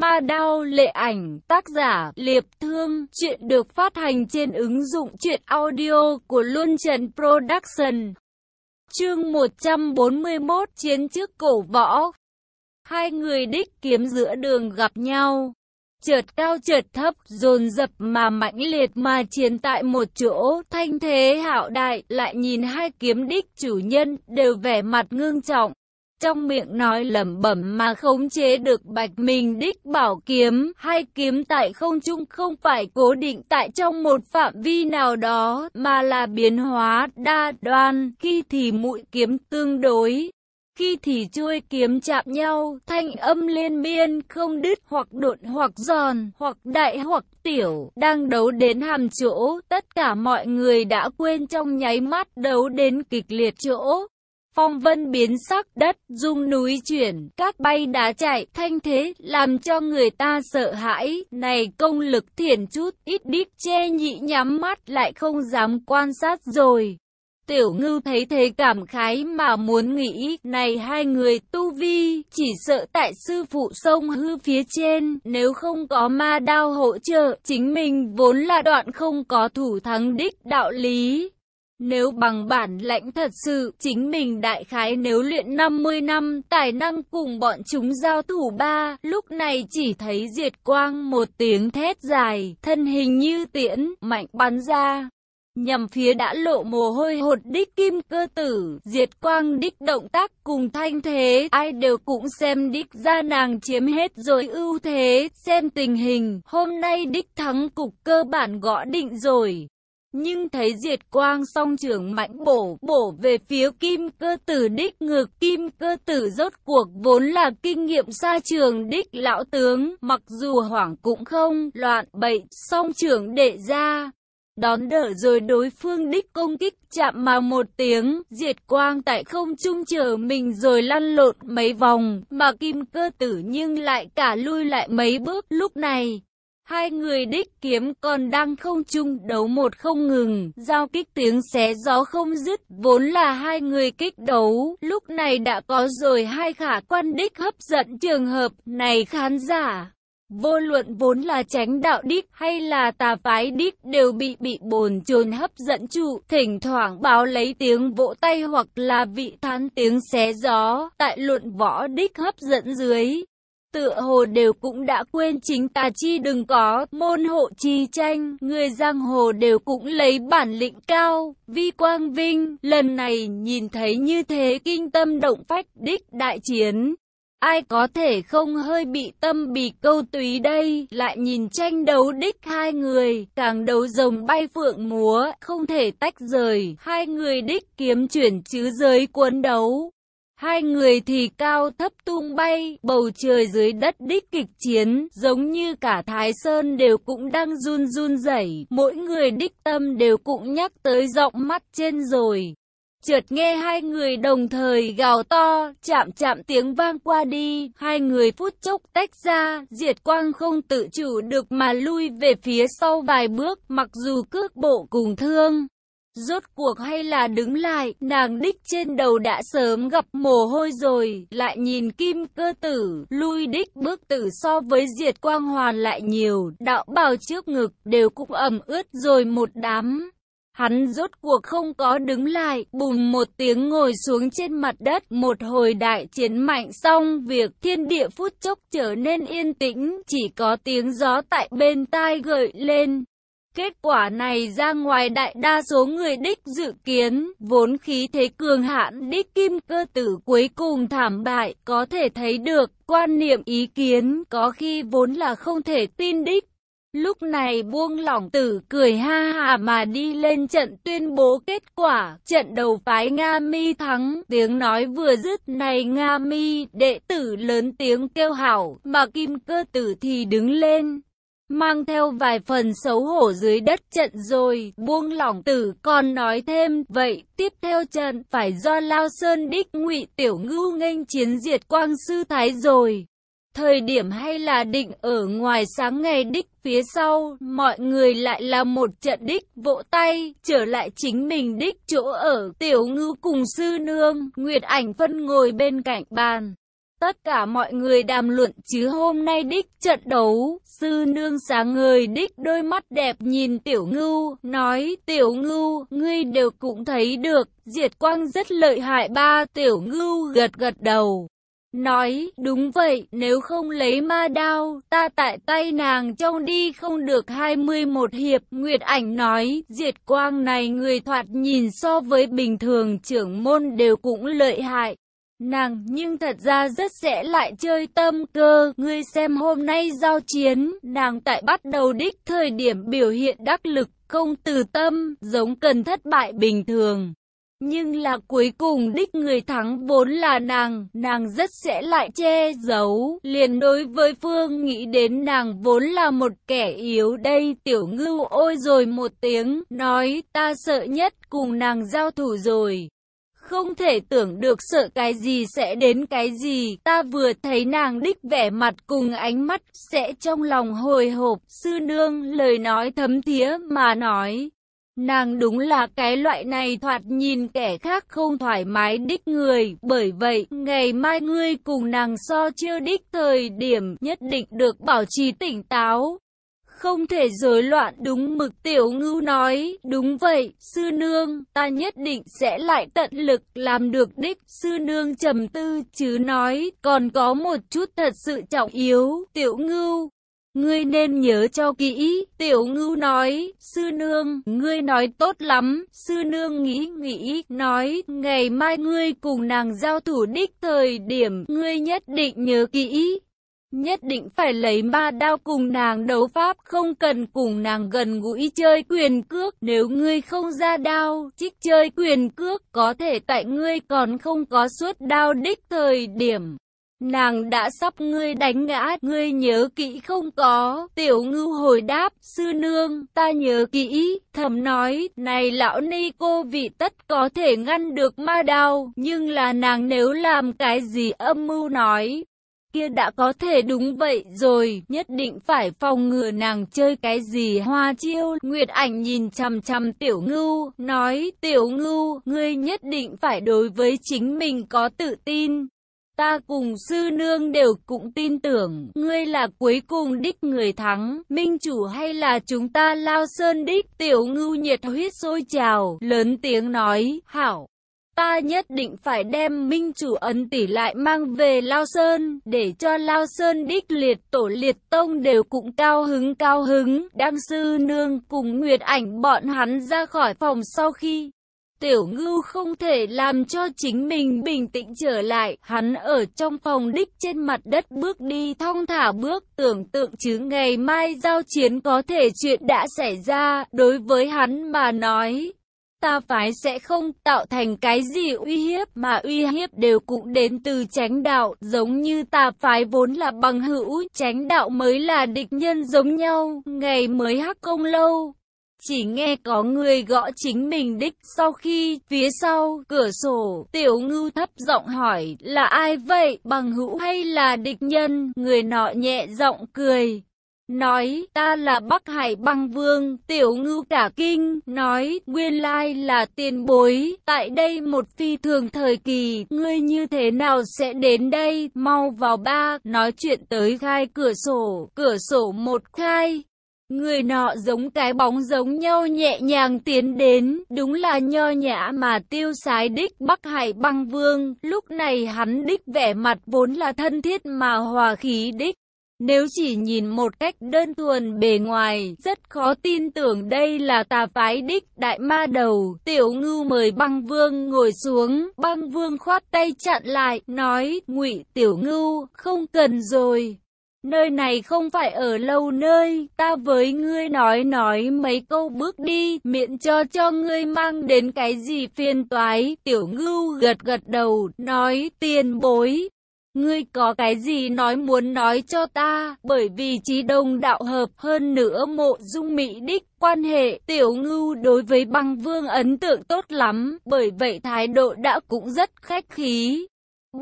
Ma Đao Lệ Ảnh, tác giả Liệp Thương, chuyện được phát hành trên ứng dụng truyện audio của Luân Trần Production. Chương 141 Chiến trước cổ võ Hai người đích kiếm giữa đường gặp nhau. Chợt cao chợt thấp, dồn dập mà mãnh liệt mà chiến tại một chỗ, thanh thế hạo đại, lại nhìn hai kiếm đích chủ nhân, đều vẻ mặt ngương trọng trong miệng nói lẩm bẩm mà khống chế được bạch mình đích bảo kiếm, hai kiếm tại không trung không phải cố định tại trong một phạm vi nào đó, mà là biến hóa đa đoan, khi thì mũi kiếm tương đối. Khi thì chuôi kiếm chạm nhau, thanh âm liên miên không đứt hoặc đột hoặc giòn, hoặc đại hoặc tiểu, đang đấu đến hàm chỗ, tất cả mọi người đã quên trong nháy mắt đấu đến kịch liệt chỗ. Phong vân biến sắc, đất rung núi chuyển, các bay đá chạy, thanh thế, làm cho người ta sợ hãi. Này công lực thiền chút, ít đít che nhị nhắm mắt lại không dám quan sát rồi. Tiểu ngư thấy thế cảm khái mà muốn nghĩ, này hai người tu vi, chỉ sợ tại sư phụ sông hư phía trên, nếu không có ma đao hỗ trợ, chính mình vốn là đoạn không có thủ thắng đích đạo lý. Nếu bằng bản lãnh thật sự, chính mình đại khái nếu luyện 50 năm, tài năng cùng bọn chúng giao thủ ba, lúc này chỉ thấy diệt quang một tiếng thét dài, thân hình như tiễn, mạnh bắn ra. Nhằm phía đã lộ mồ hôi hột đích kim cơ tử, diệt quang đích động tác cùng thanh thế, ai đều cũng xem đích ra nàng chiếm hết rồi ưu thế, xem tình hình, hôm nay đích thắng cục cơ bản gõ định rồi nhưng thấy diệt quang song trưởng mạnh bổ, bổ về phía kim cơ tử đích ngược kim cơ tử rốt cuộc vốn là kinh nghiệm xa trường đích lão tướng, mặc dù hoảng cũng không, loạn bậy, song trưởng đệ ra. Đón đỡ rồi đối phương đích công kích chạm mà một tiếng, diệt quang tại không trung chờ mình rồi lăn lộn mấy vòng, mà kim cơ tử nhưng lại cả lui lại mấy bước lúc này. Hai người đích kiếm còn đang không chung đấu một không ngừng, giao kích tiếng xé gió không dứt, vốn là hai người kích đấu, lúc này đã có rồi hai khả quan đích hấp dẫn trường hợp này khán giả. Vô luận vốn là tránh đạo đích hay là tà phái đích đều bị bị bồn chồn hấp dẫn trụ, thỉnh thoảng báo lấy tiếng vỗ tay hoặc là vị thán tiếng xé gió, tại luận võ đích hấp dẫn dưới tựa hồ đều cũng đã quên chính tà chi đừng có, môn hộ chi tranh, người giang hồ đều cũng lấy bản lĩnh cao, vi quang vinh, lần này nhìn thấy như thế kinh tâm động phách đích đại chiến. Ai có thể không hơi bị tâm bị câu túy đây, lại nhìn tranh đấu đích hai người, càng đấu rồng bay phượng múa, không thể tách rời, hai người đích kiếm chuyển chứ giới cuốn đấu. Hai người thì cao thấp tung bay, bầu trời dưới đất đích kịch chiến, giống như cả Thái Sơn đều cũng đang run run rẩy, mỗi người đích tâm đều cũng nhắc tới giọng mắt trên rồi. Chợt nghe hai người đồng thời gào to, chạm chạm tiếng vang qua đi, hai người phút chốc tách ra, diệt quang không tự chủ được mà lui về phía sau vài bước, mặc dù cước bộ cùng thương. Rốt cuộc hay là đứng lại, nàng đích trên đầu đã sớm gặp mồ hôi rồi, lại nhìn kim cơ tử, lui đích bước tử so với diệt quang hoàn lại nhiều, đạo bào trước ngực đều cũng ẩm ướt rồi một đám. Hắn rốt cuộc không có đứng lại, bùm một tiếng ngồi xuống trên mặt đất, một hồi đại chiến mạnh xong việc thiên địa phút chốc trở nên yên tĩnh, chỉ có tiếng gió tại bên tai gợi lên. Kết quả này ra ngoài đại đa số người đích dự kiến, vốn khí thế cường hãn đích kim cơ tử cuối cùng thảm bại, có thể thấy được, quan niệm ý kiến có khi vốn là không thể tin đích. Lúc này buông lỏng tử cười ha hà mà đi lên trận tuyên bố kết quả, trận đầu phái Nga mi thắng, tiếng nói vừa dứt này Nga mi, đệ tử lớn tiếng kêu hảo, mà kim cơ tử thì đứng lên, mang theo vài phần xấu hổ dưới đất trận rồi, buông lỏng tử còn nói thêm, vậy tiếp theo trận phải do Lao Sơn đích ngụy tiểu ngưu nghênh chiến diệt quang sư thái rồi. Thời điểm hay là định ở ngoài sáng ngày đích phía sau, mọi người lại là một trận đích vỗ tay, trở lại chính mình đích chỗ ở, tiểu ngưu cùng sư nương, Nguyệt ảnh phân ngồi bên cạnh bàn tất cả mọi người đàm luận chứ hôm nay đích trận đấu, sư nương sáng người đích đôi mắt đẹp nhìn tiểu ngưu, nói tiểu ngưu, ngươi đều cũng thấy được, diệt quang rất lợi hại ba tiểu ngưu gật gật đầu. Nói, đúng vậy, nếu không lấy ma đao, ta tại tay nàng trong đi không được 21 hiệp. Nguyệt ảnh nói, diệt quang này người thoạt nhìn so với bình thường trưởng môn đều cũng lợi hại. Nàng nhưng thật ra rất sẽ lại chơi tâm cơ, ngươi xem hôm nay giao chiến, nàng tại bắt đầu đích thời điểm biểu hiện đắc lực, không từ tâm, giống cần thất bại bình thường. Nhưng là cuối cùng đích người thắng vốn là nàng, nàng rất sẽ lại che giấu, liền đối với Phương nghĩ đến nàng vốn là một kẻ yếu đây tiểu ngưu ôi rồi một tiếng, nói ta sợ nhất cùng nàng giao thủ rồi. Không thể tưởng được sợ cái gì sẽ đến cái gì, ta vừa thấy nàng đích vẻ mặt cùng ánh mắt, sẽ trong lòng hồi hộp, sư nương lời nói thấm thía mà nói. Nàng đúng là cái loại này thoạt nhìn kẻ khác không thoải mái đích người, bởi vậy, ngày mai ngươi cùng nàng so chưa đích thời điểm nhất định được bảo trì tỉnh táo. Không thể rối loạn đúng mực tiểu ngưu nói, đúng vậy, sư nương, ta nhất định sẽ lại tận lực làm được đích, sư nương trầm tư chứ nói, còn có một chút thật sự trọng yếu, tiểu ngưu, Ngươi nên nhớ cho kỹ, tiểu ngưu nói, sư nương, ngươi nói tốt lắm, sư nương nghĩ nghĩ, nói, ngày mai ngươi cùng nàng giao thủ đích thời điểm, ngươi nhất định nhớ kỹ. Nhất định phải lấy ma đao cùng nàng đấu pháp, không cần cùng nàng gần gũi chơi quyền cước, nếu ngươi không ra đao, trích chơi quyền cước, có thể tại ngươi còn không có suốt đao đích thời điểm. Nàng đã sắp ngươi đánh ngã, ngươi nhớ kỹ không có, tiểu ngưu hồi đáp, sư nương, ta nhớ kỹ, thầm nói, này lão ni cô vị tất có thể ngăn được ma đao, nhưng là nàng nếu làm cái gì âm mưu nói, kia đã có thể đúng vậy rồi, nhất định phải phòng ngừa nàng chơi cái gì hoa chiêu. Nguyệt ảnh nhìn chằm chằm tiểu ngưu, nói tiểu ngưu, ngươi nhất định phải đối với chính mình có tự tin. Ta cùng sư nương đều cũng tin tưởng, ngươi là cuối cùng đích người thắng, minh chủ hay là chúng ta lao sơn đích, tiểu ngưu nhiệt huyết sôi trào, lớn tiếng nói, hảo. Ta nhất định phải đem minh chủ ấn tỷ lại mang về Lao Sơn, để cho Lao Sơn đích liệt tổ liệt tông đều cũng cao hứng cao hứng. Đăng sư nương cùng Nguyệt ảnh bọn hắn ra khỏi phòng sau khi Tiểu ngưu không thể làm cho chính mình bình tĩnh trở lại, hắn ở trong phòng đích trên mặt đất bước đi thong thả bước, tưởng tượng chứ ngày mai giao chiến có thể chuyện đã xảy ra, đối với hắn mà nói. Ta phái sẽ không tạo thành cái gì uy hiếp mà uy hiếp đều cũng đến từ tránh đạo, giống như ta phái vốn là bằng hữu, tránh đạo mới là địch nhân giống nhau, ngày mới hắc công lâu, chỉ nghe có người gõ chính mình đích sau khi phía sau cửa sổ tiểu ngưu thấp giọng hỏi là ai vậy bằng hữu hay là địch nhân? Người nọ nhẹ giọng cười nói ta là Bắc Hải băng vương, tiểu ngưu cả kinh, nói nguyên lai là tiền bối, tại đây một phi thường thời kỳ, ngươi như thế nào sẽ đến đây, mau vào ba, nói chuyện tới khai cửa sổ, cửa sổ một khai, Người nọ giống cái bóng giống nhau nhẹ nhàng tiến đến, đúng là nho nhã mà tiêu sái đích Bắc Hải băng vương, lúc này hắn đích vẻ mặt vốn là thân thiết mà hòa khí đích. Nếu chỉ nhìn một cách đơn thuần bề ngoài, rất khó tin tưởng đây là tà phái đích đại ma đầu. Tiểu ngưu mời băng vương ngồi xuống, băng vương khoát tay chặn lại, nói, ngụy tiểu ngưu, không cần rồi. Nơi này không phải ở lâu nơi, ta với ngươi nói nói mấy câu bước đi, miệng cho cho ngươi mang đến cái gì phiền toái. Tiểu ngưu gật gật đầu, nói tiền bối. Ngươi có cái gì nói muốn nói cho ta, bởi vì trí đồng đạo hợp hơn nữa mộ dung mỹ đích quan hệ tiểu ngưu đối với băng vương ấn tượng tốt lắm, bởi vậy thái độ đã cũng rất khách khí.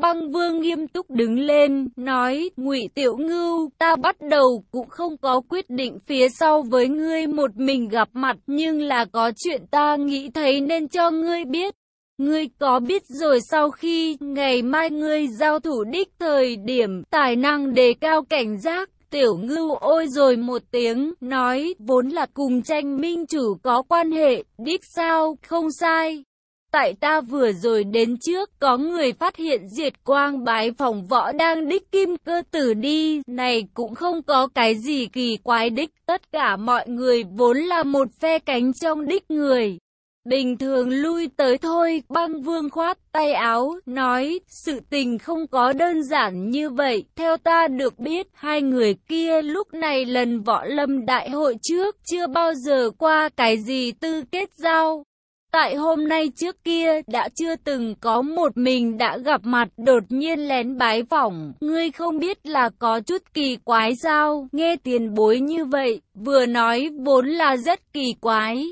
Băng vương nghiêm túc đứng lên, nói, ngụy Tiểu Ngưu, ta bắt đầu cũng không có quyết định phía sau với ngươi một mình gặp mặt, nhưng là có chuyện ta nghĩ thấy nên cho ngươi biết. Ngươi có biết rồi sau khi ngày mai ngươi giao thủ đích thời điểm tài năng đề cao cảnh giác, tiểu ngưu ôi rồi một tiếng, nói vốn là cùng tranh minh chủ có quan hệ, đích sao, không sai. Tại ta vừa rồi đến trước, có người phát hiện diệt quang bái phòng võ đang đích kim cơ tử đi, này cũng không có cái gì kỳ quái đích, tất cả mọi người vốn là một phe cánh trong đích người. Bình thường lui tới thôi, băng vương khoát tay áo, nói, sự tình không có đơn giản như vậy. Theo ta được biết, hai người kia lúc này lần võ lâm đại hội trước, chưa bao giờ qua cái gì tư kết giao. Tại hôm nay trước kia, đã chưa từng có một mình đã gặp mặt đột nhiên lén bái phỏng. Ngươi không biết là có chút kỳ quái sao, nghe tiền bối như vậy, vừa nói vốn là rất kỳ quái.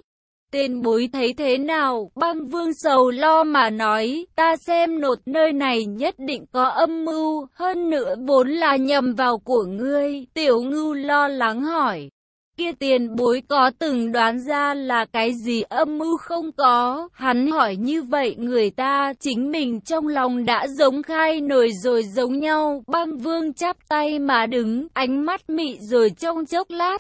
Tên bối thấy thế nào, băng vương sầu lo mà nói, ta xem nột nơi này nhất định có âm mưu, hơn nữa vốn là nhầm vào của ngươi, tiểu ngưu lo lắng hỏi. Kia tiền bối có từng đoán ra là cái gì âm mưu không có, hắn hỏi như vậy người ta chính mình trong lòng đã giống khai nổi rồi giống nhau, băng vương chắp tay mà đứng, ánh mắt mị rồi trong chốc lát,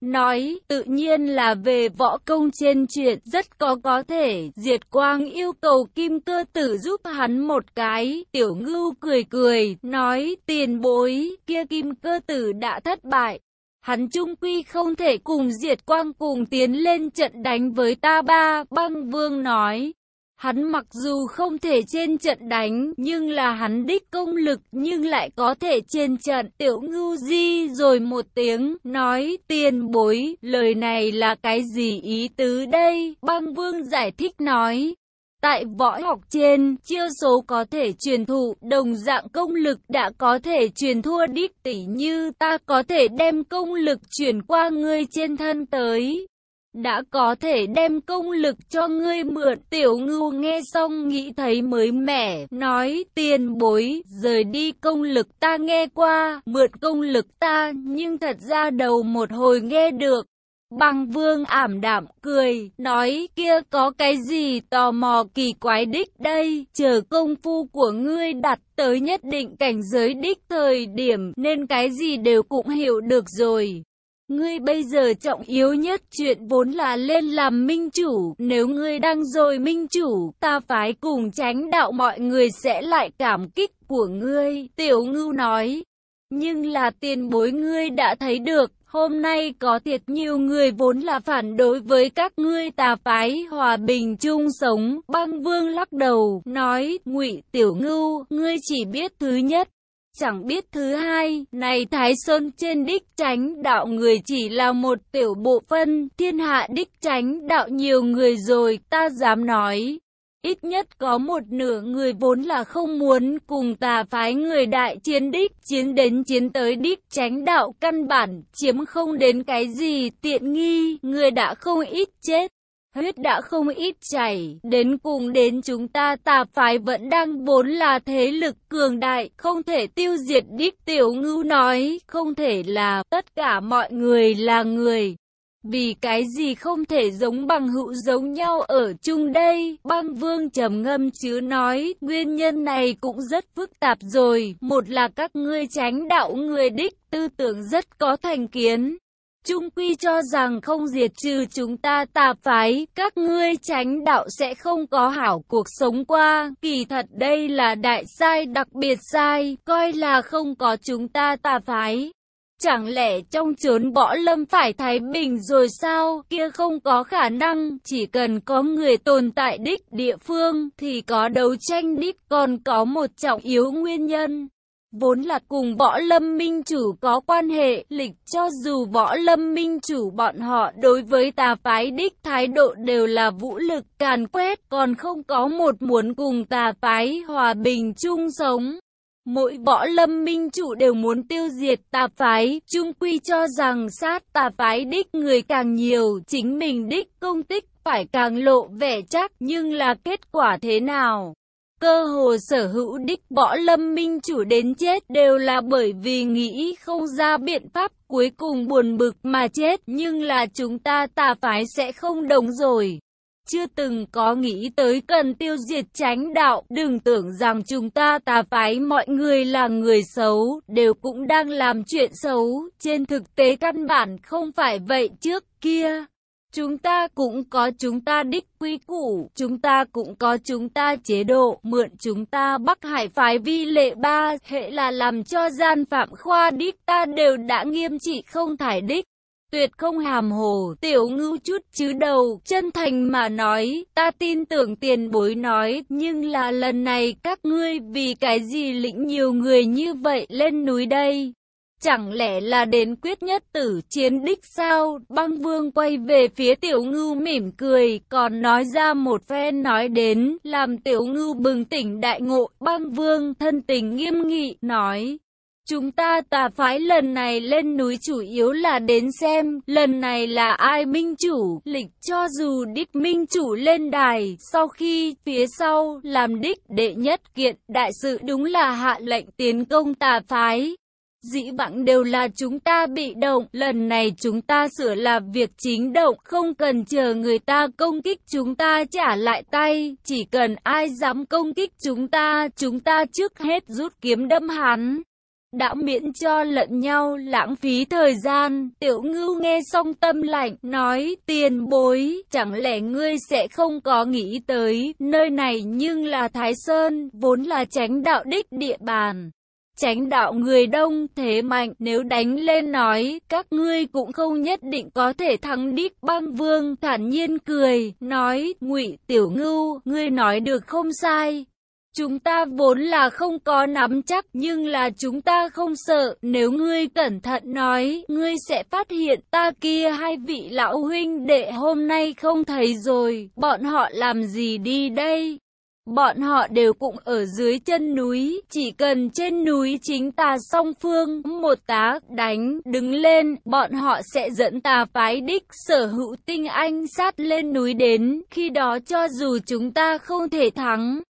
Nói, tự nhiên là về võ công trên chuyện rất có có thể, Diệt Quang yêu cầu kim cơ tử giúp hắn một cái, tiểu ngưu cười cười, nói, tiền bối, kia kim cơ tử đã thất bại. Hắn trung quy không thể cùng Diệt Quang cùng tiến lên trận đánh với ta ba, băng vương nói. Hắn mặc dù không thể trên trận đánh, nhưng là hắn đích công lực nhưng lại có thể trên trận. Tiểu ngưu di rồi một tiếng, nói tiền bối, lời này là cái gì ý tứ đây? Băng vương giải thích nói. Tại võ học trên, chiêu số có thể truyền thụ, đồng dạng công lực đã có thể truyền thua đích tỷ như ta có thể đem công lực truyền qua ngươi trên thân tới đã có thể đem công lực cho ngươi mượn. Tiểu ngưu nghe xong nghĩ thấy mới mẻ, nói tiền bối, rời đi công lực ta nghe qua, mượn công lực ta, nhưng thật ra đầu một hồi nghe được. Bằng vương ảm đạm cười, nói kia có cái gì tò mò kỳ quái đích đây, chờ công phu của ngươi đặt tới nhất định cảnh giới đích thời điểm nên cái gì đều cũng hiểu được rồi. Ngươi bây giờ trọng yếu nhất chuyện vốn là lên làm minh chủ, nếu ngươi đang rồi minh chủ, ta phải cùng tránh đạo mọi người sẽ lại cảm kích của ngươi, tiểu ngưu nói. Nhưng là tiền bối ngươi đã thấy được, hôm nay có thiệt nhiều người vốn là phản đối với các ngươi tà phái hòa bình chung sống, băng vương lắc đầu, nói, ngụy tiểu ngưu, ngươi chỉ biết thứ nhất, Chẳng biết thứ hai, này Thái Sơn trên đích tránh đạo người chỉ là một tiểu bộ phân, thiên hạ đích tránh đạo nhiều người rồi, ta dám nói. Ít nhất có một nửa người vốn là không muốn cùng tà phái người đại chiến đích, chiến đến chiến tới đích tránh đạo căn bản, chiếm không đến cái gì tiện nghi, người đã không ít chết huyết đã không ít chảy, đến cùng đến chúng ta tà phái vẫn đang vốn là thế lực cường đại, không thể tiêu diệt đích tiểu ngưu nói, không thể là tất cả mọi người là người. Vì cái gì không thể giống bằng hữu giống nhau ở chung đây? Băng vương trầm ngâm chứ nói, nguyên nhân này cũng rất phức tạp rồi. Một là các ngươi tránh đạo người đích, tư tưởng rất có thành kiến. Trung quy cho rằng không diệt trừ chúng ta tà phái, các ngươi tránh đạo sẽ không có hảo cuộc sống qua. Kỳ thật đây là đại sai đặc biệt sai, coi là không có chúng ta tà phái. Chẳng lẽ trong chốn bỏ lâm phải thái bình rồi sao, kia không có khả năng, chỉ cần có người tồn tại đích địa phương thì có đấu tranh đích còn có một trọng yếu nguyên nhân vốn là cùng võ lâm minh chủ có quan hệ, lịch cho dù võ lâm minh chủ bọn họ đối với tà phái đích thái độ đều là vũ lực càn quét, còn không có một muốn cùng tà phái hòa bình chung sống. Mỗi võ lâm minh chủ đều muốn tiêu diệt tà phái, chung quy cho rằng sát tà phái đích người càng nhiều, chính mình đích công tích phải càng lộ vẻ chắc, nhưng là kết quả thế nào? Cơ hồ sở hữu đích võ lâm minh chủ đến chết đều là bởi vì nghĩ không ra biện pháp cuối cùng buồn bực mà chết nhưng là chúng ta tà phái sẽ không đồng rồi. chưa từng có nghĩ tới cần tiêu diệt tránh đạo, đừng tưởng rằng chúng ta tà phái mọi người là người xấu, đều cũng đang làm chuyện xấu, trên thực tế căn bản không phải vậy trước kia. Chúng ta cũng có chúng ta đích quy củ, chúng ta cũng có chúng ta chế độ, mượn chúng ta Bắc Hải phái vi lệ ba, hệ là làm cho gian phạm khoa đích ta đều đã nghiêm trị không thải đích. Tuyệt không hàm hồ, tiểu ngưu chút chứ đầu, chân thành mà nói, ta tin tưởng tiền bối nói, nhưng là lần này các ngươi vì cái gì lĩnh nhiều người như vậy lên núi đây? Chẳng lẽ là đến quyết nhất tử chiến đích sao? Băng vương quay về phía tiểu ngưu mỉm cười, còn nói ra một phen nói đến, làm tiểu ngưu bừng tỉnh đại ngộ. Băng vương thân tình nghiêm nghị, nói. Chúng ta tà phái lần này lên núi chủ yếu là đến xem, lần này là ai minh chủ, lịch cho dù đích minh chủ lên đài, sau khi phía sau làm đích đệ nhất kiện, đại sự đúng là hạ lệnh tiến công tà phái. Dĩ vãng đều là chúng ta bị động, lần này chúng ta sửa là việc chính động, không cần chờ người ta công kích chúng ta trả lại tay, chỉ cần ai dám công kích chúng ta, chúng ta trước hết rút kiếm đâm hắn đã miễn cho lẫn nhau lãng phí thời gian. Tiểu ngưu nghe xong tâm lạnh, nói, tiền bối, chẳng lẽ ngươi sẽ không có nghĩ tới, nơi này nhưng là Thái Sơn, vốn là tránh đạo đích địa bàn. Tránh đạo người đông thế mạnh nếu đánh lên nói các ngươi cũng không nhất định có thể thắng đích băng vương thản nhiên cười nói ngụy tiểu ngưu ngươi nói được không sai Chúng ta vốn là không có nắm chắc nhưng là chúng ta không sợ. Nếu ngươi cẩn thận nói, ngươi sẽ phát hiện ta kia hai vị lão huynh đệ hôm nay không thấy rồi. Bọn họ làm gì đi đây? Bọn họ đều cũng ở dưới chân núi, chỉ cần trên núi chính ta song phương, một tá đánh, đứng lên, bọn họ sẽ dẫn ta phái đích sở hữu tinh anh sát lên núi đến, khi đó cho dù chúng ta không thể thắng,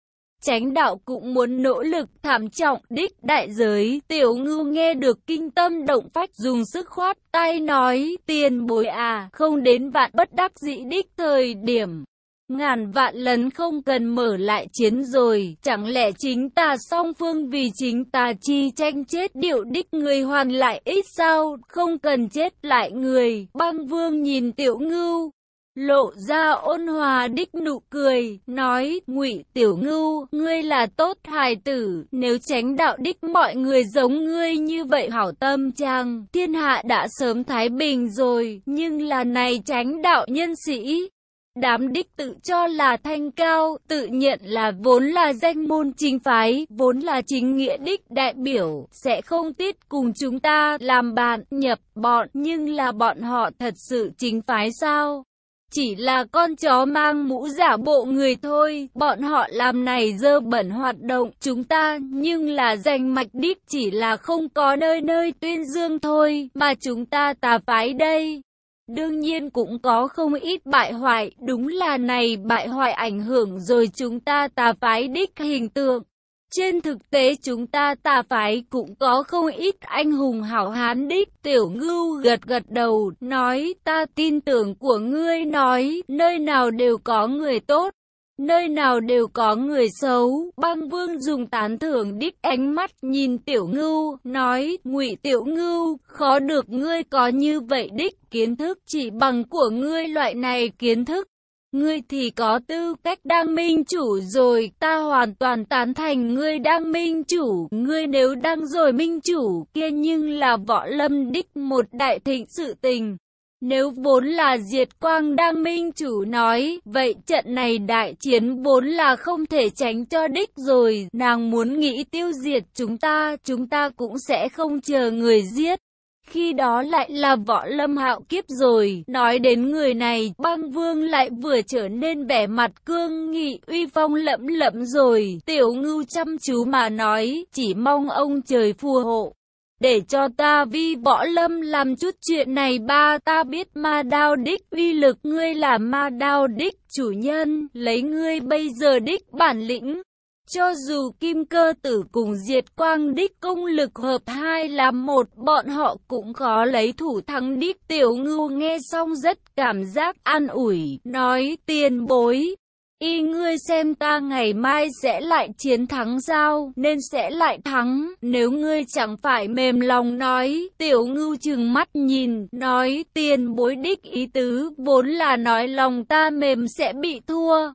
tránh đạo cũng muốn nỗ lực thảm trọng đích đại giới. Tiểu ngưu nghe được kinh tâm động phách dùng sức khoát tay nói tiền bối à không đến vạn bất đắc dĩ đích thời điểm. Ngàn vạn lần không cần mở lại chiến rồi, chẳng lẽ chính ta song phương vì chính ta chi tranh chết điệu đích người hoàn lại ít sao, không cần chết lại người, băng vương nhìn tiểu ngưu, lộ ra ôn hòa đích nụ cười, nói, ngụy tiểu ngưu, ngươi là tốt hài tử, nếu tránh đạo đích mọi người giống ngươi như vậy hảo tâm chàng, thiên hạ đã sớm thái bình rồi, nhưng là này tránh đạo nhân sĩ. Đám đích tự cho là thanh cao, tự nhận là vốn là danh môn chính phái, vốn là chính nghĩa đích đại biểu, sẽ không tiết cùng chúng ta làm bạn, nhập bọn, nhưng là bọn họ thật sự chính phái sao? Chỉ là con chó mang mũ giả bộ người thôi, bọn họ làm này dơ bẩn hoạt động chúng ta, nhưng là danh mạch đích chỉ là không có nơi nơi tuyên dương thôi, mà chúng ta tà phái đây. Đương nhiên cũng có không ít bại hoại, đúng là này bại hoại ảnh hưởng rồi chúng ta tà phái đích hình tượng. Trên thực tế chúng ta tà phái cũng có không ít anh hùng hảo hán đích. Tiểu ngưu gật gật đầu, nói ta tin tưởng của ngươi nói, nơi nào đều có người tốt. Nơi nào đều có người xấu, băng vương dùng tán thưởng đích ánh mắt nhìn tiểu ngưu, nói, ngụy tiểu ngưu, khó được ngươi có như vậy đích kiến thức chỉ bằng của ngươi loại này kiến thức. Ngươi thì có tư cách đang minh chủ rồi, ta hoàn toàn tán thành ngươi đang minh chủ, ngươi nếu đang rồi minh chủ kia nhưng là võ lâm đích một đại thịnh sự tình. Nếu vốn là diệt quang đang minh chủ nói, vậy trận này đại chiến vốn là không thể tránh cho đích rồi, nàng muốn nghĩ tiêu diệt chúng ta, chúng ta cũng sẽ không chờ người giết. Khi đó lại là võ lâm hạo kiếp rồi, nói đến người này, băng vương lại vừa trở nên vẻ mặt cương nghị, uy phong lẫm lẫm rồi, tiểu ngưu chăm chú mà nói, chỉ mong ông trời phù hộ. Để cho ta vi võ lâm làm chút chuyện này ba ta biết ma đao đích uy lực ngươi là ma đao đích chủ nhân, lấy ngươi bây giờ đích bản lĩnh, Cho dù kim cơ tử cùng diệt quang đích công lực hợp hai là một, bọn họ cũng khó lấy thủ thắng đích tiểu ngưu nghe xong rất cảm giác an ủi, nói tiền bối. Y ngươi xem ta ngày mai sẽ lại chiến thắng sao, nên sẽ lại thắng, nếu ngươi chẳng phải mềm lòng nói, tiểu ngưu chừng mắt nhìn, nói tiền bối đích ý tứ, vốn là nói lòng ta mềm sẽ bị thua.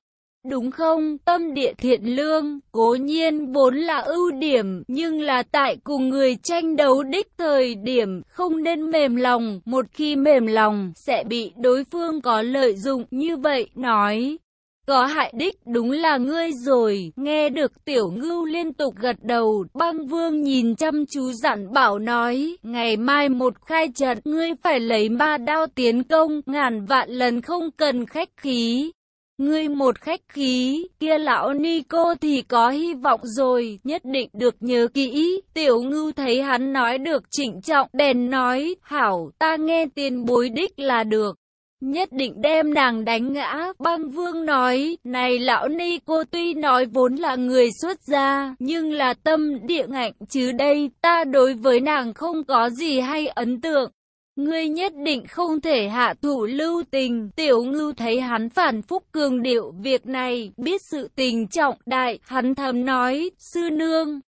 Đúng không, tâm địa thiện lương, cố nhiên vốn là ưu điểm, nhưng là tại cùng người tranh đấu đích thời điểm, không nên mềm lòng, một khi mềm lòng, sẽ bị đối phương có lợi dụng như vậy, nói. Có hại đích đúng là ngươi rồi, nghe được tiểu ngưu liên tục gật đầu, băng vương nhìn chăm chú dặn bảo nói, ngày mai một khai trận, ngươi phải lấy ba đao tiến công, ngàn vạn lần không cần khách khí. Ngươi một khách khí, kia lão ni cô thì có hy vọng rồi, nhất định được nhớ kỹ. Tiểu ngưu thấy hắn nói được trịnh trọng, bèn nói, hảo, ta nghe tiền bối đích là được. Nhất định đem nàng đánh ngã, băng vương nói, này lão ni cô tuy nói vốn là người xuất gia, nhưng là tâm địa ngạnh chứ đây, ta đối với nàng không có gì hay ấn tượng. Ngươi nhất định không thể hạ thủ lưu tình. Tiểu ngưu thấy hắn phản phúc cường điệu việc này, biết sự tình trọng đại, hắn thầm nói, sư nương.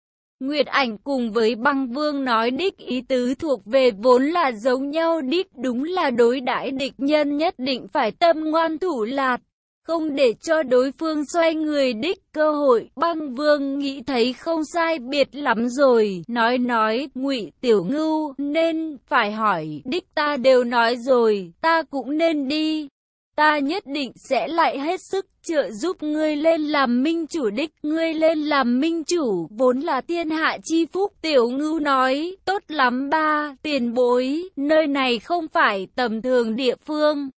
Nguyệt ảnh cùng với băng vương nói đích ý tứ thuộc về vốn là giống nhau đích đúng là đối đãi địch nhân nhất định phải tâm ngoan thủ lạt không để cho đối phương xoay người đích cơ hội. Băng vương nghĩ thấy không sai biệt lắm rồi, nói nói, ngụy tiểu ngưu, nên, phải hỏi, đích ta đều nói rồi, ta cũng nên đi. Ta nhất định sẽ lại hết sức trợ giúp ngươi lên làm minh chủ đích, ngươi lên làm minh chủ, vốn là thiên hạ chi phúc. Tiểu ngưu nói, tốt lắm ba, tiền bối, nơi này không phải tầm thường địa phương.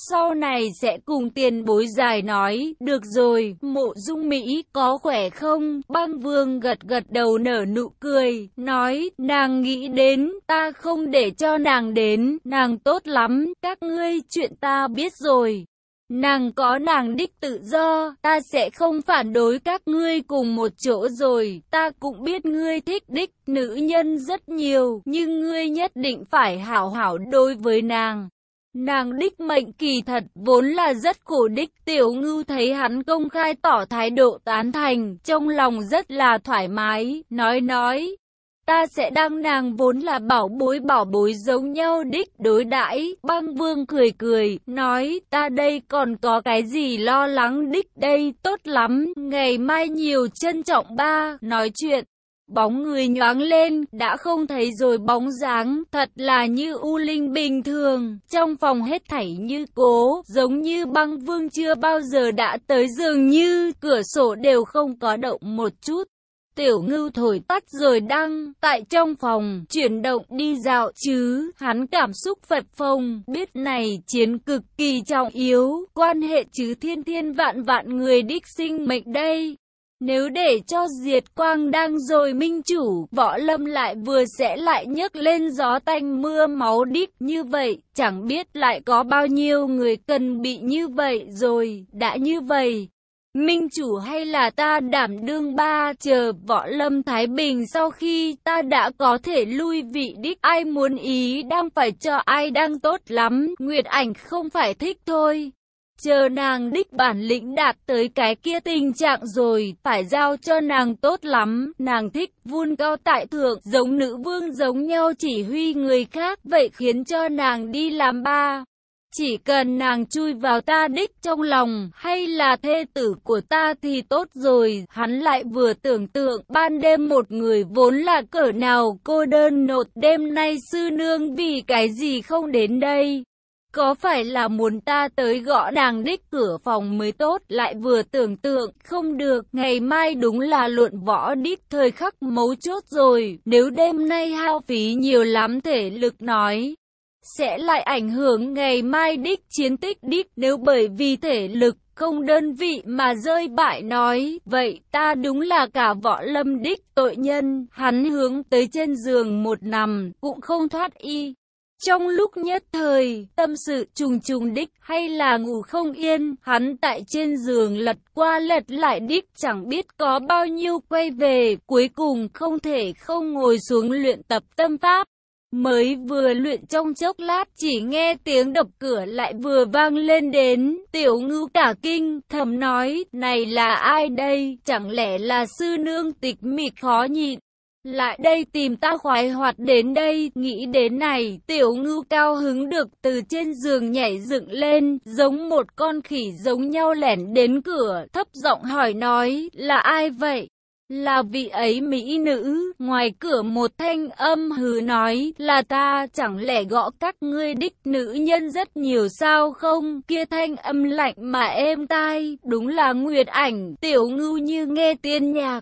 Sau này sẽ cùng tiền bối dài nói, được rồi, mộ dung Mỹ có khỏe không? Băng vương gật gật đầu nở nụ cười, nói, nàng nghĩ đến, ta không để cho nàng đến, nàng tốt lắm, các ngươi chuyện ta biết rồi. Nàng có nàng đích tự do, ta sẽ không phản đối các ngươi cùng một chỗ rồi, ta cũng biết ngươi thích đích, nữ nhân rất nhiều, nhưng ngươi nhất định phải hảo hảo đối với nàng. Nàng đích mệnh kỳ thật vốn là rất khổ đích tiểu ngưu thấy hắn công khai tỏ thái độ tán thành, trong lòng rất là thoải mái, nói nói. Ta sẽ đăng nàng vốn là bảo bối bảo bối giống nhau đích đối đãi băng vương cười cười, nói ta đây còn có cái gì lo lắng đích đây, tốt lắm, ngày mai nhiều trân trọng ba, nói chuyện. Bóng người nhoáng lên, đã không thấy rồi bóng dáng, thật là như u linh bình thường, trong phòng hết thảy như cố, giống như băng vương chưa bao giờ đã tới dường như, cửa sổ đều không có động một chút. Tiểu ngưu thổi tắt rồi đăng, tại trong phòng, chuyển động đi dạo chứ, hắn cảm xúc phật phồng, biết này chiến cực kỳ trọng yếu, quan hệ chứ thiên thiên vạn vạn người đích sinh mệnh đây. Nếu để cho diệt quang đang rồi minh chủ, võ lâm lại vừa sẽ lại nhấc lên gió tanh mưa máu đít như vậy, chẳng biết lại có bao nhiêu người cần bị như vậy rồi, đã như vậy. Minh chủ hay là ta đảm đương ba chờ võ lâm Thái Bình sau khi ta đã có thể lui vị đích ai muốn ý đang phải cho ai đang tốt lắm, Nguyệt ảnh không phải thích thôi. Chờ nàng đích bản lĩnh đạt tới cái kia tình trạng rồi, phải giao cho nàng tốt lắm, nàng thích vun cao tại thượng, giống nữ vương giống nhau chỉ huy người khác, vậy khiến cho nàng đi làm ba. Chỉ cần nàng chui vào ta đích trong lòng, hay là thê tử của ta thì tốt rồi, hắn lại vừa tưởng tượng, ban đêm một người vốn là cỡ nào cô đơn nột đêm nay sư nương vì cái gì không đến đây. Có phải là muốn ta tới gõ nàng đích cửa phòng mới tốt, lại vừa tưởng tượng, không được, ngày mai đúng là luận võ đích thời khắc mấu chốt rồi, nếu đêm nay hao phí nhiều lắm thể lực nói. Sẽ lại ảnh hưởng ngày mai đích chiến tích đích nếu bởi vì thể lực không đơn vị mà rơi bại nói, vậy ta đúng là cả võ lâm đích tội nhân, hắn hướng tới trên giường một nằm, cũng không thoát y. Trong lúc nhất thời, tâm sự trùng trùng đích hay là ngủ không yên, hắn tại trên giường lật qua lật lại đích chẳng biết có bao nhiêu quay về, cuối cùng không thể không ngồi xuống luyện tập tâm pháp. Mới vừa luyện trong chốc lát chỉ nghe tiếng đập cửa lại vừa vang lên đến, tiểu ngưu cả kinh, thầm nói, này là ai đây, chẳng lẽ là sư nương tịch mịt khó nhịn. Lại đây tìm ta khoái hoạt đến đây, nghĩ đến này, tiểu ngưu cao hứng được từ trên giường nhảy dựng lên, giống một con khỉ giống nhau lẻn đến cửa, thấp giọng hỏi nói, là ai vậy? Là vị ấy mỹ nữ, ngoài cửa một thanh âm hừ nói, là ta, chẳng lẽ gõ các ngươi đích nữ nhân rất nhiều sao không? Kia thanh âm lạnh mà êm tai, đúng là nguyệt ảnh, tiểu ngưu như nghe tiên nhạc.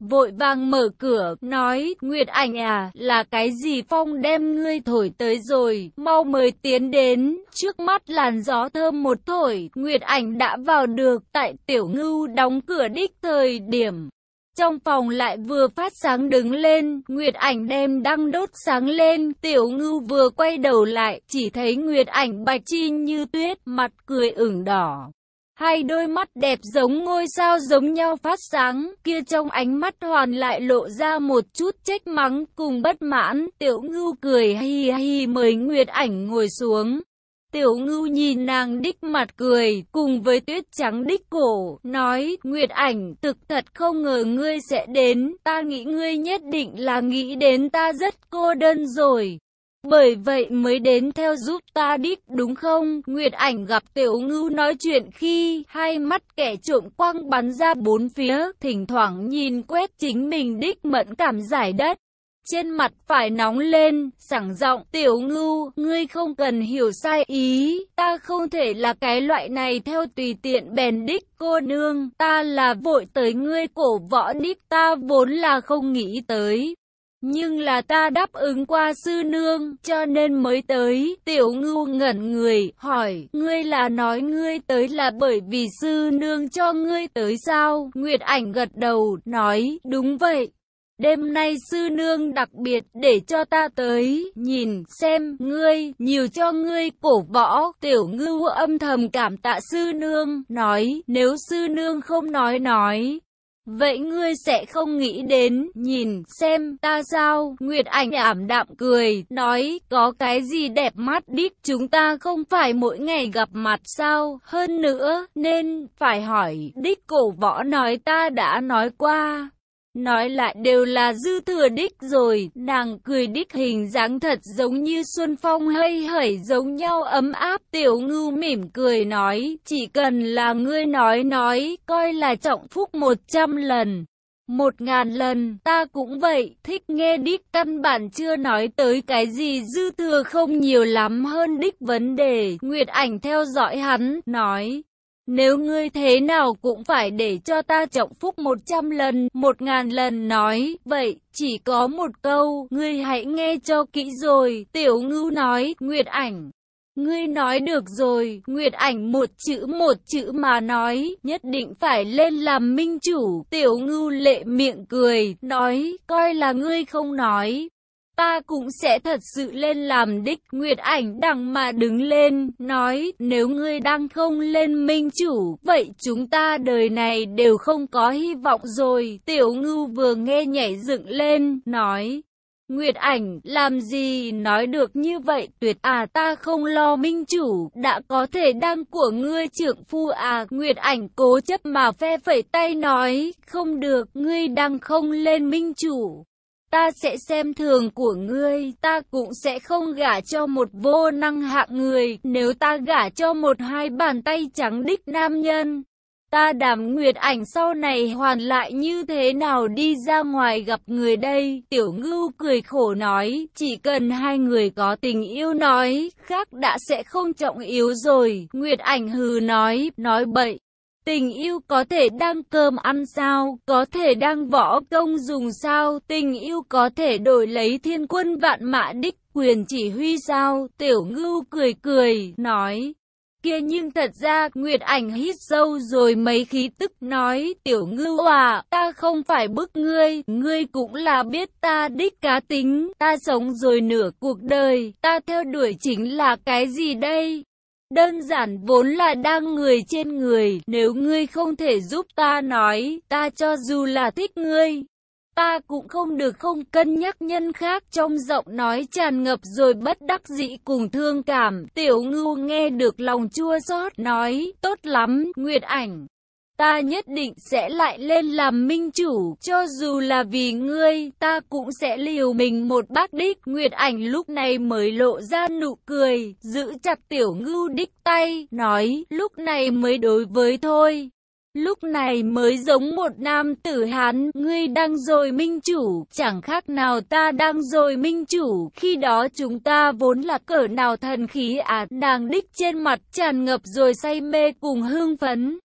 Vội vàng mở cửa, nói, Nguyệt ảnh à, là cái gì phong đem ngươi thổi tới rồi, mau mời tiến đến, trước mắt làn gió thơm một thổi, Nguyệt ảnh đã vào được, tại tiểu ngưu đóng cửa đích thời điểm. Trong phòng lại vừa phát sáng đứng lên, Nguyệt ảnh đem đăng đốt sáng lên, tiểu ngưu vừa quay đầu lại, chỉ thấy Nguyệt ảnh bạch chi như tuyết, mặt cười ửng đỏ. Hai đôi mắt đẹp giống ngôi sao giống nhau phát sáng, kia trong ánh mắt hoàn lại lộ ra một chút trách mắng cùng bất mãn, tiểu ngưu cười hi hi mời Nguyệt ảnh ngồi xuống. Tiểu ngưu nhìn nàng đích mặt cười, cùng với tuyết trắng đích cổ, nói, Nguyệt ảnh, thực thật không ngờ ngươi sẽ đến, ta nghĩ ngươi nhất định là nghĩ đến ta rất cô đơn rồi. Bởi vậy mới đến theo giúp ta đích đúng không? Nguyệt ảnh gặp tiểu ngưu nói chuyện khi hai mắt kẻ trộm quăng bắn ra bốn phía, thỉnh thoảng nhìn quét chính mình đích mẫn cảm giải đất. Trên mặt phải nóng lên, sảng giọng tiểu ngưu, ngươi không cần hiểu sai ý, ta không thể là cái loại này theo tùy tiện bèn đích cô nương, ta là vội tới ngươi cổ võ đích ta vốn là không nghĩ tới. Nhưng là ta đáp ứng qua sư nương, cho nên mới tới. Tiểu ngưu ngẩn người, hỏi, ngươi là nói ngươi tới là bởi vì sư nương cho ngươi tới sao? Nguyệt ảnh gật đầu, nói, đúng vậy. Đêm nay sư nương đặc biệt để cho ta tới, nhìn, xem, ngươi, nhiều cho ngươi cổ võ, tiểu ngưu âm thầm cảm tạ sư nương, nói, nếu sư nương không nói nói, Vậy ngươi sẽ không nghĩ đến, nhìn, xem, ta sao? Nguyệt ảnh ảm đạm cười, nói, có cái gì đẹp mắt đích, chúng ta không phải mỗi ngày gặp mặt sao? Hơn nữa, nên, phải hỏi, đích cổ võ nói ta đã nói qua. Nói lại đều là dư thừa đích rồi, nàng cười đích hình dáng thật giống như xuân phong hơi hởi giống nhau ấm áp. Tiểu ngưu mỉm cười nói, chỉ cần là ngươi nói nói, coi là trọng phúc một trăm lần. Một ngàn lần, ta cũng vậy, thích nghe đích căn bản chưa nói tới cái gì dư thừa không nhiều lắm hơn đích vấn đề. Nguyệt ảnh theo dõi hắn, nói, nếu ngươi thế nào cũng phải để cho ta trọng phúc một trăm lần, một ngàn lần nói, vậy, chỉ có một câu, ngươi hãy nghe cho kỹ rồi, tiểu ngưu nói, nguyệt ảnh. Ngươi nói được rồi, Nguyệt ảnh một chữ một chữ mà nói, nhất định phải lên làm minh chủ. Tiểu ngưu lệ miệng cười, nói, coi là ngươi không nói, ta cũng sẽ thật sự lên làm đích. Nguyệt ảnh đằng mà đứng lên, nói, nếu ngươi đang không lên minh chủ, vậy chúng ta đời này đều không có hy vọng rồi. Tiểu ngưu vừa nghe nhảy dựng lên, nói, Nguyệt ảnh, làm gì nói được như vậy tuyệt à ta không lo minh chủ, đã có thể đăng của ngươi trưởng phu à. Nguyệt ảnh cố chấp mà phe phẩy tay nói, không được, ngươi đang không lên minh chủ ta sẽ xem thường của ngươi, ta cũng sẽ không gả cho một vô năng hạng người, nếu ta gả cho một hai bàn tay trắng đích nam nhân. Ta đảm nguyệt ảnh sau này hoàn lại như thế nào đi ra ngoài gặp người đây, tiểu ngưu cười khổ nói, chỉ cần hai người có tình yêu nói, khác đã sẽ không trọng yếu rồi, nguyệt ảnh hừ nói, nói bậy. Tình yêu có thể đang cơm ăn sao, có thể đang võ công dùng sao, tình yêu có thể đổi lấy thiên quân vạn mã đích quyền chỉ huy sao, tiểu ngưu cười cười, nói. kia nhưng thật ra Nguyệt ảnh hít sâu rồi mấy khí tức nói tiểu ngưu à, ta không phải bức ngươi, ngươi cũng là biết ta đích cá tính, ta sống rồi nửa cuộc đời, ta theo đuổi chính là cái gì đây? Đơn giản vốn là đang người trên người, nếu ngươi không thể giúp ta nói, ta cho dù là thích ngươi. Ta cũng không được không cân nhắc nhân khác trong giọng nói tràn ngập rồi bất đắc dĩ cùng thương cảm. Tiểu ngưu nghe được lòng chua xót nói, tốt lắm, Nguyệt ảnh. Ta nhất định sẽ lại lên làm minh chủ, cho dù là vì ngươi, ta cũng sẽ liều mình một bác đích. Nguyệt ảnh lúc này mới lộ ra nụ cười, giữ chặt tiểu ngưu đích tay, nói, lúc này mới đối với thôi. Lúc này mới giống một nam tử Hán, ngươi đang rồi minh chủ, chẳng khác nào ta đang rồi minh chủ, khi đó chúng ta vốn là cỡ nào thần khí à, nàng đích trên mặt tràn ngập rồi say mê cùng hương phấn.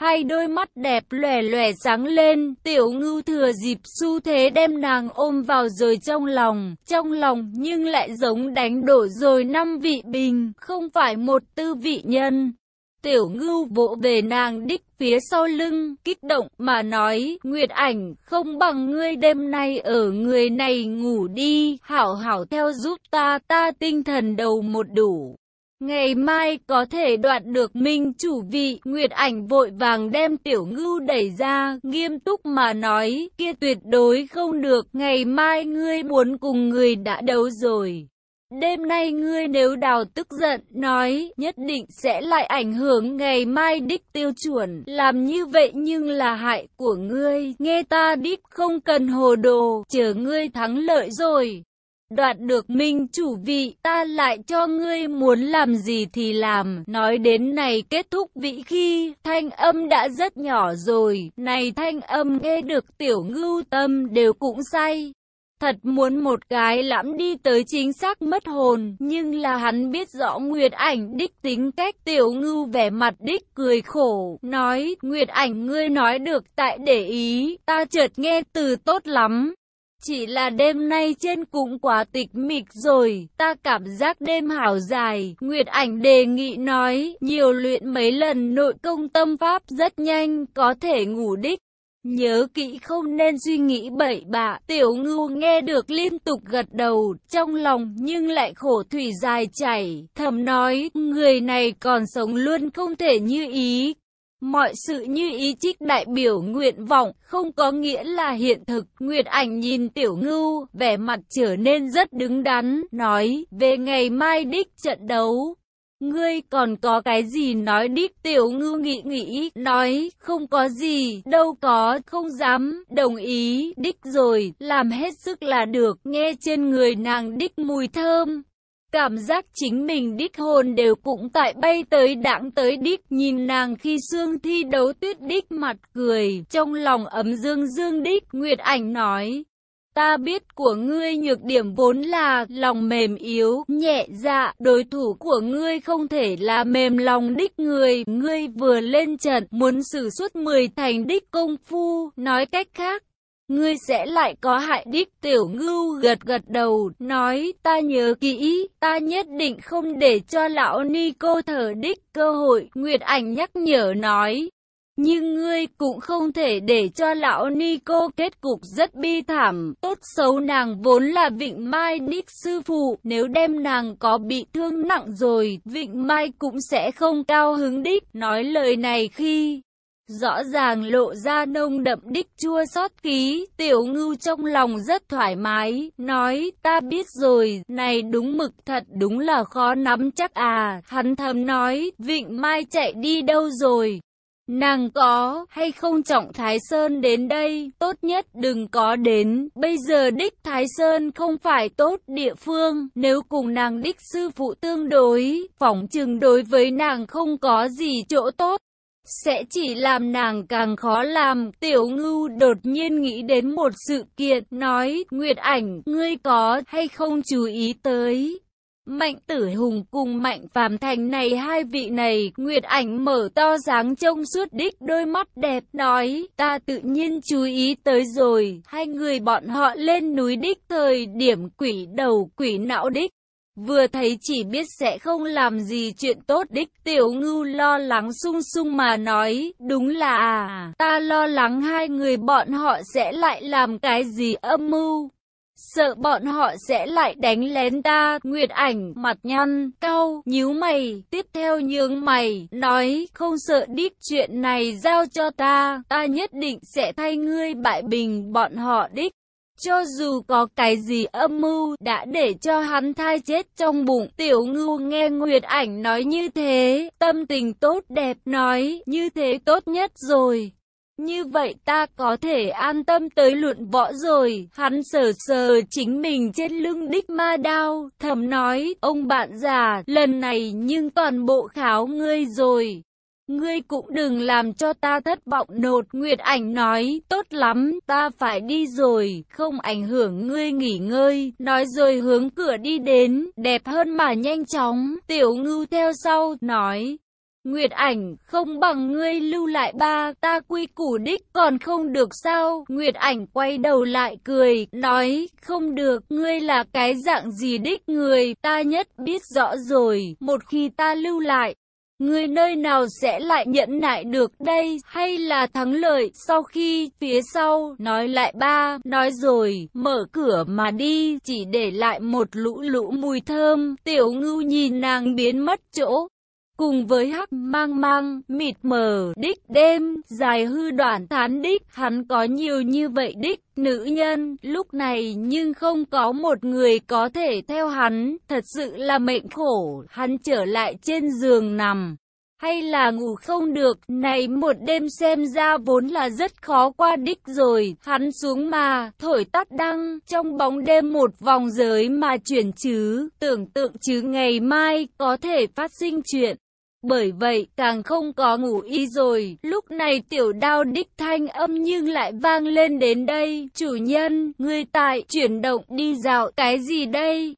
Hai đôi mắt đẹp lòe lòe sáng lên, tiểu ngưu thừa dịp xu thế đem nàng ôm vào rồi trong lòng, trong lòng nhưng lại giống đánh đổ rồi năm vị bình, không phải một tư vị nhân. Tiểu ngưu vỗ về nàng đích phía sau lưng, kích động mà nói, Nguyệt ảnh, không bằng ngươi đêm nay ở người này ngủ đi, hảo hảo theo giúp ta, ta tinh thần đầu một đủ. Ngày mai có thể đoạt được minh chủ vị, Nguyệt ảnh vội vàng đem tiểu ngưu đẩy ra, nghiêm túc mà nói, kia tuyệt đối không được, ngày mai ngươi muốn cùng người đã đấu rồi. Đêm nay ngươi nếu đào tức giận, nói, nhất định sẽ lại ảnh hưởng ngày mai đích tiêu chuẩn, làm như vậy nhưng là hại của ngươi, nghe ta đích không cần hồ đồ, chờ ngươi thắng lợi rồi. Đoạt được minh chủ vị, ta lại cho ngươi muốn làm gì thì làm. Nói đến này kết thúc vị khi, thanh âm đã rất nhỏ rồi. Này thanh âm nghe được tiểu ngưu tâm đều cũng say. Thật muốn một cái lãm đi tới chính xác mất hồn, nhưng là hắn biết rõ Nguyệt ảnh đích tính cách tiểu ngưu vẻ mặt đích cười khổ, nói, Nguyệt ảnh ngươi nói được tại để ý, ta chợt nghe từ tốt lắm. Chỉ là đêm nay trên cũng quá tịch mịch rồi, ta cảm giác đêm hảo dài, Nguyệt ảnh đề nghị nói, nhiều luyện mấy lần nội công tâm pháp rất nhanh, có thể ngủ đích. Nhớ kỹ không nên suy nghĩ bậy bạ, tiểu ngưu nghe được liên tục gật đầu, trong lòng nhưng lại khổ thủy dài chảy, thầm nói, người này còn sống luôn không thể như ý. Mọi sự như ý trích đại biểu nguyện vọng, không có nghĩa là hiện thực. Nguyệt ảnh nhìn tiểu ngưu, vẻ mặt trở nên rất đứng đắn, nói, về ngày mai đích trận đấu. Ngươi còn có cái gì nói đích tiểu ngư nghĩ nghĩ, nói, không có gì, đâu có, không dám, đồng ý, đích rồi, làm hết sức là được, nghe trên người nàng đích mùi thơm. Cảm giác chính mình đích hồn đều cũng tại bay tới đãng tới đích, nhìn nàng khi xương thi đấu tuyết đích mặt cười, trong lòng ấm dương dương đích, Nguyệt ảnh nói. Ta biết của ngươi nhược điểm vốn là lòng mềm yếu, nhẹ dạ, đối thủ của ngươi không thể là mềm lòng đích người, ngươi vừa lên trận, muốn sử xuất 10 thành đích công phu, nói cách khác. Ngươi sẽ lại có hại đích tiểu ngưu gật gật đầu, nói ta nhớ kỹ, ta nhất định không để cho lão ni cô thở đích cơ hội, Nguyệt ảnh nhắc nhở nói. Nhưng ngươi cũng không thể để cho lão ni cô kết cục rất bi thảm, tốt xấu nàng vốn là Vịnh Mai đích sư phụ, nếu đem nàng có bị thương nặng rồi, Vịnh Mai cũng sẽ không cao hứng đích, nói lời này khi... Rõ ràng lộ ra nông đậm đích chua xót ký, tiểu ngưu trong lòng rất thoải mái, nói, ta biết rồi, này đúng mực thật đúng là khó nắm chắc à, hắn thầm nói, vịnh mai chạy đi đâu rồi, Nàng có hay không trọng Thái Sơn đến đây, tốt nhất đừng có đến. Bây giờ đích Thái Sơn không phải tốt địa phương, nếu cùng nàng đích sư phụ tương đối, phỏng chừng đối với nàng không có gì chỗ tốt. Sẽ chỉ làm nàng càng khó làm, tiểu ngưu đột nhiên nghĩ đến một sự kiện, nói, Nguyệt ảnh, ngươi có hay không chú ý tới, Mạnh tử hùng cùng mạnh phàm thành này hai vị này, Nguyệt ảnh mở to dáng trông suốt đích đôi mắt đẹp nói, ta tự nhiên chú ý tới rồi, hai người bọn họ lên núi đích thời điểm quỷ đầu quỷ não đích. Vừa thấy chỉ biết sẽ không làm gì chuyện tốt đích tiểu ngưu lo lắng sung sung mà nói, đúng là à, ta lo lắng hai người bọn họ sẽ lại làm cái gì âm mưu. Sợ bọn họ sẽ lại đánh lén ta, Nguyệt ảnh, mặt nhăn, cau, nhíu mày, tiếp theo nhướng mày, nói, không sợ đích chuyện này giao cho ta, ta nhất định sẽ thay ngươi bại bình bọn họ đích. Cho dù có cái gì âm mưu đã để cho hắn thai chết trong bụng, tiểu ngưu nghe Nguyệt ảnh nói như thế, tâm tình tốt đẹp nói, như thế tốt nhất rồi. Như vậy ta có thể an tâm tới luận võ rồi, hắn sờ sờ chính mình trên lưng đích ma đao, thầm nói, ông bạn già, lần này nhưng toàn bộ kháo ngươi rồi. Ngươi cũng đừng làm cho ta thất vọng nột, Nguyệt ảnh nói, tốt lắm, ta phải đi rồi, không ảnh hưởng ngươi nghỉ ngơi, nói rồi hướng cửa đi đến, đẹp hơn mà nhanh chóng, tiểu ngưu theo sau, nói, Nguyệt ảnh, không bằng ngươi lưu lại ba, ta quy củ đích còn không được sao? Nguyệt ảnh quay đầu lại cười, nói, không được, ngươi là cái dạng gì đích người, ta nhất biết rõ rồi, một khi ta lưu lại người nơi nào sẽ lại nhẫn nại được đây, hay là thắng lợi, sau khi, phía sau, nói lại ba, nói rồi, mở cửa mà đi, chỉ để lại một lũ lũ mùi thơm, tiểu ngưu nhìn nàng biến mất chỗ. Cùng với hắc mang mang, mịt mờ, đích đêm, dài hư đoạn thán đích, hắn có nhiều như vậy đích, nữ nhân, lúc này nhưng không có một người có thể theo hắn, thật sự là mệnh khổ, hắn trở lại trên giường nằm. Hay là ngủ không được, này một đêm xem ra vốn là rất khó qua đích rồi, hắn xuống mà, thổi tắt đăng, trong bóng đêm một vòng giới mà chuyển chứ, tưởng tượng chứ ngày mai có thể phát sinh chuyện. Bởi vậy, càng không có ngủ y rồi, lúc này tiểu đao đích thanh âm nhưng lại vang lên đến đây. Chủ nhân, người tại, chuyển động đi dạo, cái gì đây?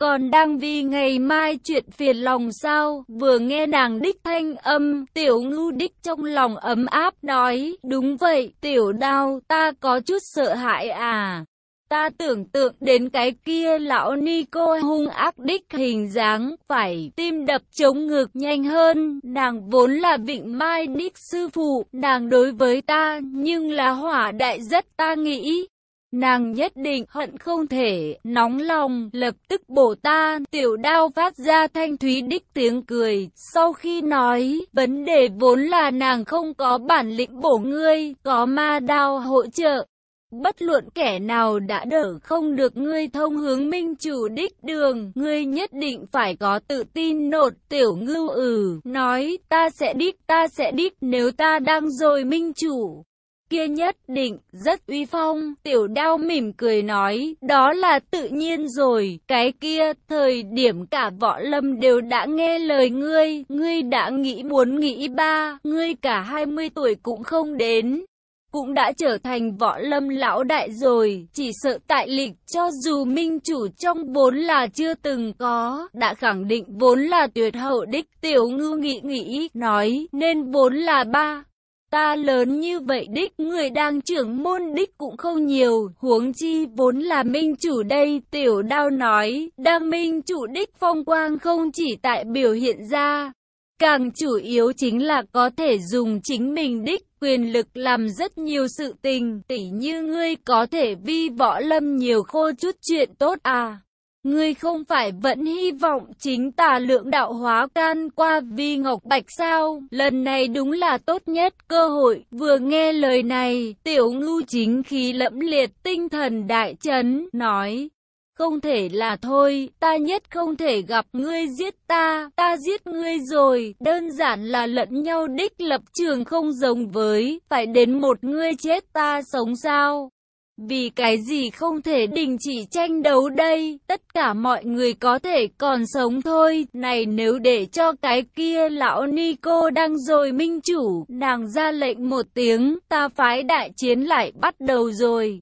Còn đang vì ngày mai chuyện phiền lòng sao, vừa nghe nàng đích thanh âm, tiểu ngưu đích trong lòng ấm áp nói, đúng vậy, tiểu đao, ta có chút sợ hãi à. Ta tưởng tượng đến cái kia lão Nico hung ác đích hình dáng, phải tim đập chống ngực nhanh hơn, nàng vốn là vịnh mai đích sư phụ, nàng đối với ta, nhưng là hỏa đại rất ta nghĩ. Nàng nhất định hận không thể, nóng lòng, lập tức bổ ta, tiểu đao phát ra thanh thúy đích tiếng cười, sau khi nói, vấn đề vốn là nàng không có bản lĩnh bổ ngươi, có ma đao hỗ trợ. Bất luận kẻ nào đã đỡ không được ngươi thông hướng minh chủ đích đường, ngươi nhất định phải có tự tin nột tiểu ngưu ừ, nói ta sẽ đích ta sẽ đích nếu ta đang rồi minh chủ. Kia nhất định, rất uy phong, tiểu đao mỉm cười nói, đó là tự nhiên rồi, cái kia, thời điểm cả võ lâm đều đã nghe lời ngươi, ngươi đã nghĩ muốn nghĩ ba, ngươi cả 20 tuổi cũng không đến cũng đã trở thành võ lâm lão đại rồi, chỉ sợ tại lịch cho dù minh chủ trong vốn là chưa từng có, đã khẳng định vốn là tuyệt hậu đích tiểu ngư nghĩ nghĩ, nói nên vốn là ba. Ta lớn như vậy đích, người đang trưởng môn đích cũng không nhiều, huống chi vốn là minh chủ đây, tiểu đao nói, đang minh chủ đích phong quang không chỉ tại biểu hiện ra, càng chủ yếu chính là có thể dùng chính mình đích quyền lực làm rất nhiều sự tình, tỉ như ngươi có thể vi võ lâm nhiều khô chút chuyện tốt à. Ngươi không phải vẫn hy vọng chính tà lượng đạo hóa can qua vi ngọc bạch sao? Lần này đúng là tốt nhất cơ hội. Vừa nghe lời này, tiểu ngưu chính khí lẫm liệt tinh thần đại chấn, nói. Không thể là thôi, ta nhất không thể gặp ngươi giết ta, ta giết ngươi rồi, đơn giản là lẫn nhau đích lập trường không giống với, phải đến một ngươi chết ta sống sao? Vì cái gì không thể đình chỉ tranh đấu đây, tất cả mọi người có thể còn sống thôi, này nếu để cho cái kia lão Nico đang rồi minh chủ, nàng ra lệnh một tiếng, ta phái đại chiến lại bắt đầu rồi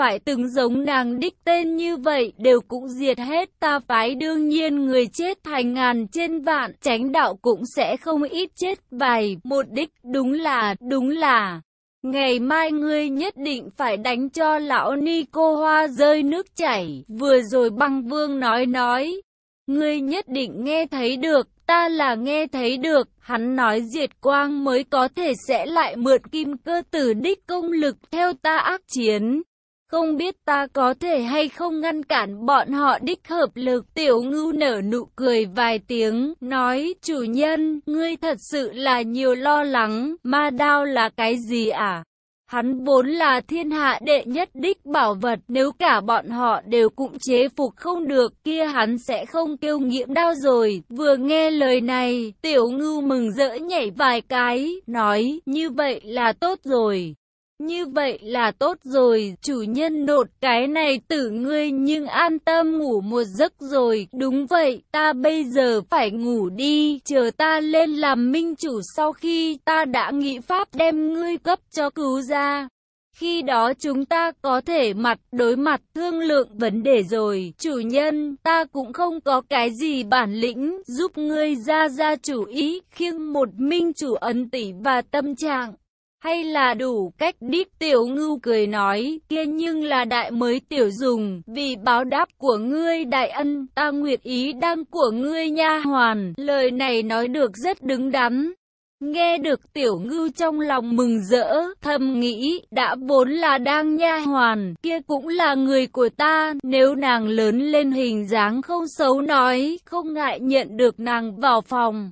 phải từng giống nàng đích tên như vậy đều cũng diệt hết ta phái đương nhiên người chết thành ngàn trên vạn tránh đạo cũng sẽ không ít chết vài một đích đúng là đúng là Ngày mai ngươi nhất định phải đánh cho lão ni cô hoa rơi nước chảy, vừa rồi băng vương nói nói. Ngươi nhất định nghe thấy được, ta là nghe thấy được, hắn nói diệt quang mới có thể sẽ lại mượn kim cơ tử đích công lực theo ta ác chiến. Không biết ta có thể hay không ngăn cản bọn họ đích hợp lực. Tiểu ngưu nở nụ cười vài tiếng, nói, chủ nhân, ngươi thật sự là nhiều lo lắng, ma đao là cái gì à? Hắn vốn là thiên hạ đệ nhất đích bảo vật, nếu cả bọn họ đều cũng chế phục không được, kia hắn sẽ không kêu nghiệm đau rồi. Vừa nghe lời này, tiểu ngưu mừng rỡ nhảy vài cái, nói, như vậy là tốt rồi. Như vậy là tốt rồi, chủ nhân nột cái này tử ngươi nhưng an tâm ngủ một giấc rồi. Đúng vậy, ta bây giờ phải ngủ đi, chờ ta lên làm minh chủ sau khi ta đã nghĩ pháp đem ngươi cấp cho cứu ra. Khi đó chúng ta có thể mặt đối mặt thương lượng vấn đề rồi. Chủ nhân, ta cũng không có cái gì bản lĩnh giúp ngươi ra ra chủ ý khiêng một minh chủ ấn tỷ và tâm trạng hay là đủ cách đích tiểu ngưu cười nói, kia nhưng là đại mới tiểu dùng, vì báo đáp của ngươi đại ân, ta nguyệt ý đăng của ngươi nha hoàn, lời này nói được rất đứng đắn. Nghe được tiểu ngưu trong lòng mừng rỡ, thầm nghĩ, đã vốn là đang nha hoàn, kia cũng là người của ta, nếu nàng lớn lên hình dáng không xấu nói, không ngại nhận được nàng vào phòng.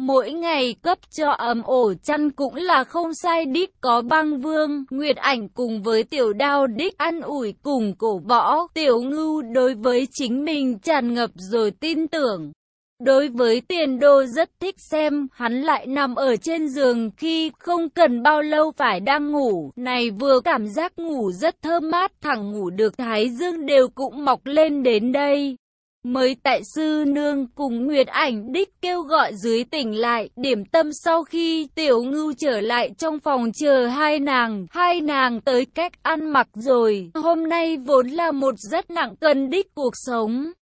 Mỗi ngày cấp cho ấm ổ chăn cũng là không sai đích có băng vương, nguyệt ảnh cùng với tiểu đao đích ăn ủi cùng cổ võ, tiểu ngưu đối với chính mình tràn ngập rồi tin tưởng. Đối với tiền đô rất thích xem, hắn lại nằm ở trên giường khi không cần bao lâu phải đang ngủ, này vừa cảm giác ngủ rất thơm mát, thẳng ngủ được thái dương đều cũng mọc lên đến đây. Mới tại sư nương cùng Nguyệt ảnh đích kêu gọi dưới tỉnh lại, điểm tâm sau khi tiểu ngưu trở lại trong phòng chờ hai nàng, hai nàng tới cách ăn mặc rồi, hôm nay vốn là một rất nặng cân đích cuộc sống.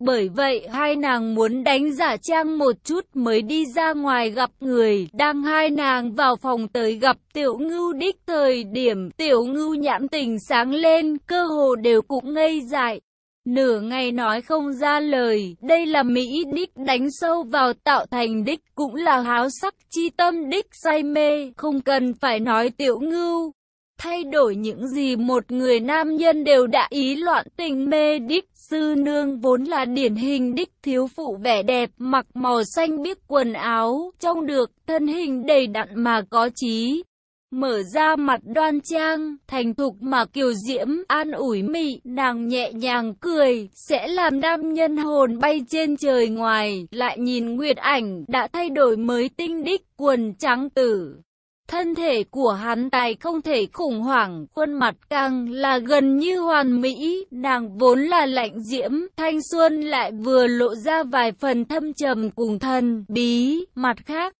Bởi vậy hai nàng muốn đánh giả trang một chút mới đi ra ngoài gặp người, đang hai nàng vào phòng tới gặp tiểu ngưu đích thời điểm tiểu ngưu nhãn tình sáng lên, cơ hồ đều cũng ngây dại. Nửa ngày nói không ra lời, đây là Mỹ đích đánh sâu vào tạo thành đích cũng là háo sắc chi tâm đích say mê, không cần phải nói tiểu ngưu. Thay đổi những gì một người nam nhân đều đã ý loạn tình mê đích, sư nương vốn là điển hình đích thiếu phụ vẻ đẹp, mặc màu xanh biếc quần áo, trông được thân hình đầy đặn mà có trí, mở ra mặt đoan trang, thành thục mà kiều diễm, an ủi mị, nàng nhẹ nhàng cười, sẽ làm nam nhân hồn bay trên trời ngoài, lại nhìn nguyệt ảnh, đã thay đổi mới tinh đích, quần trắng tử. Thân thể của hắn tài không thể khủng hoảng, khuôn mặt càng là gần như hoàn mỹ, nàng vốn là lạnh diễm, thanh xuân lại vừa lộ ra vài phần thâm trầm cùng thần, bí, mặt khác.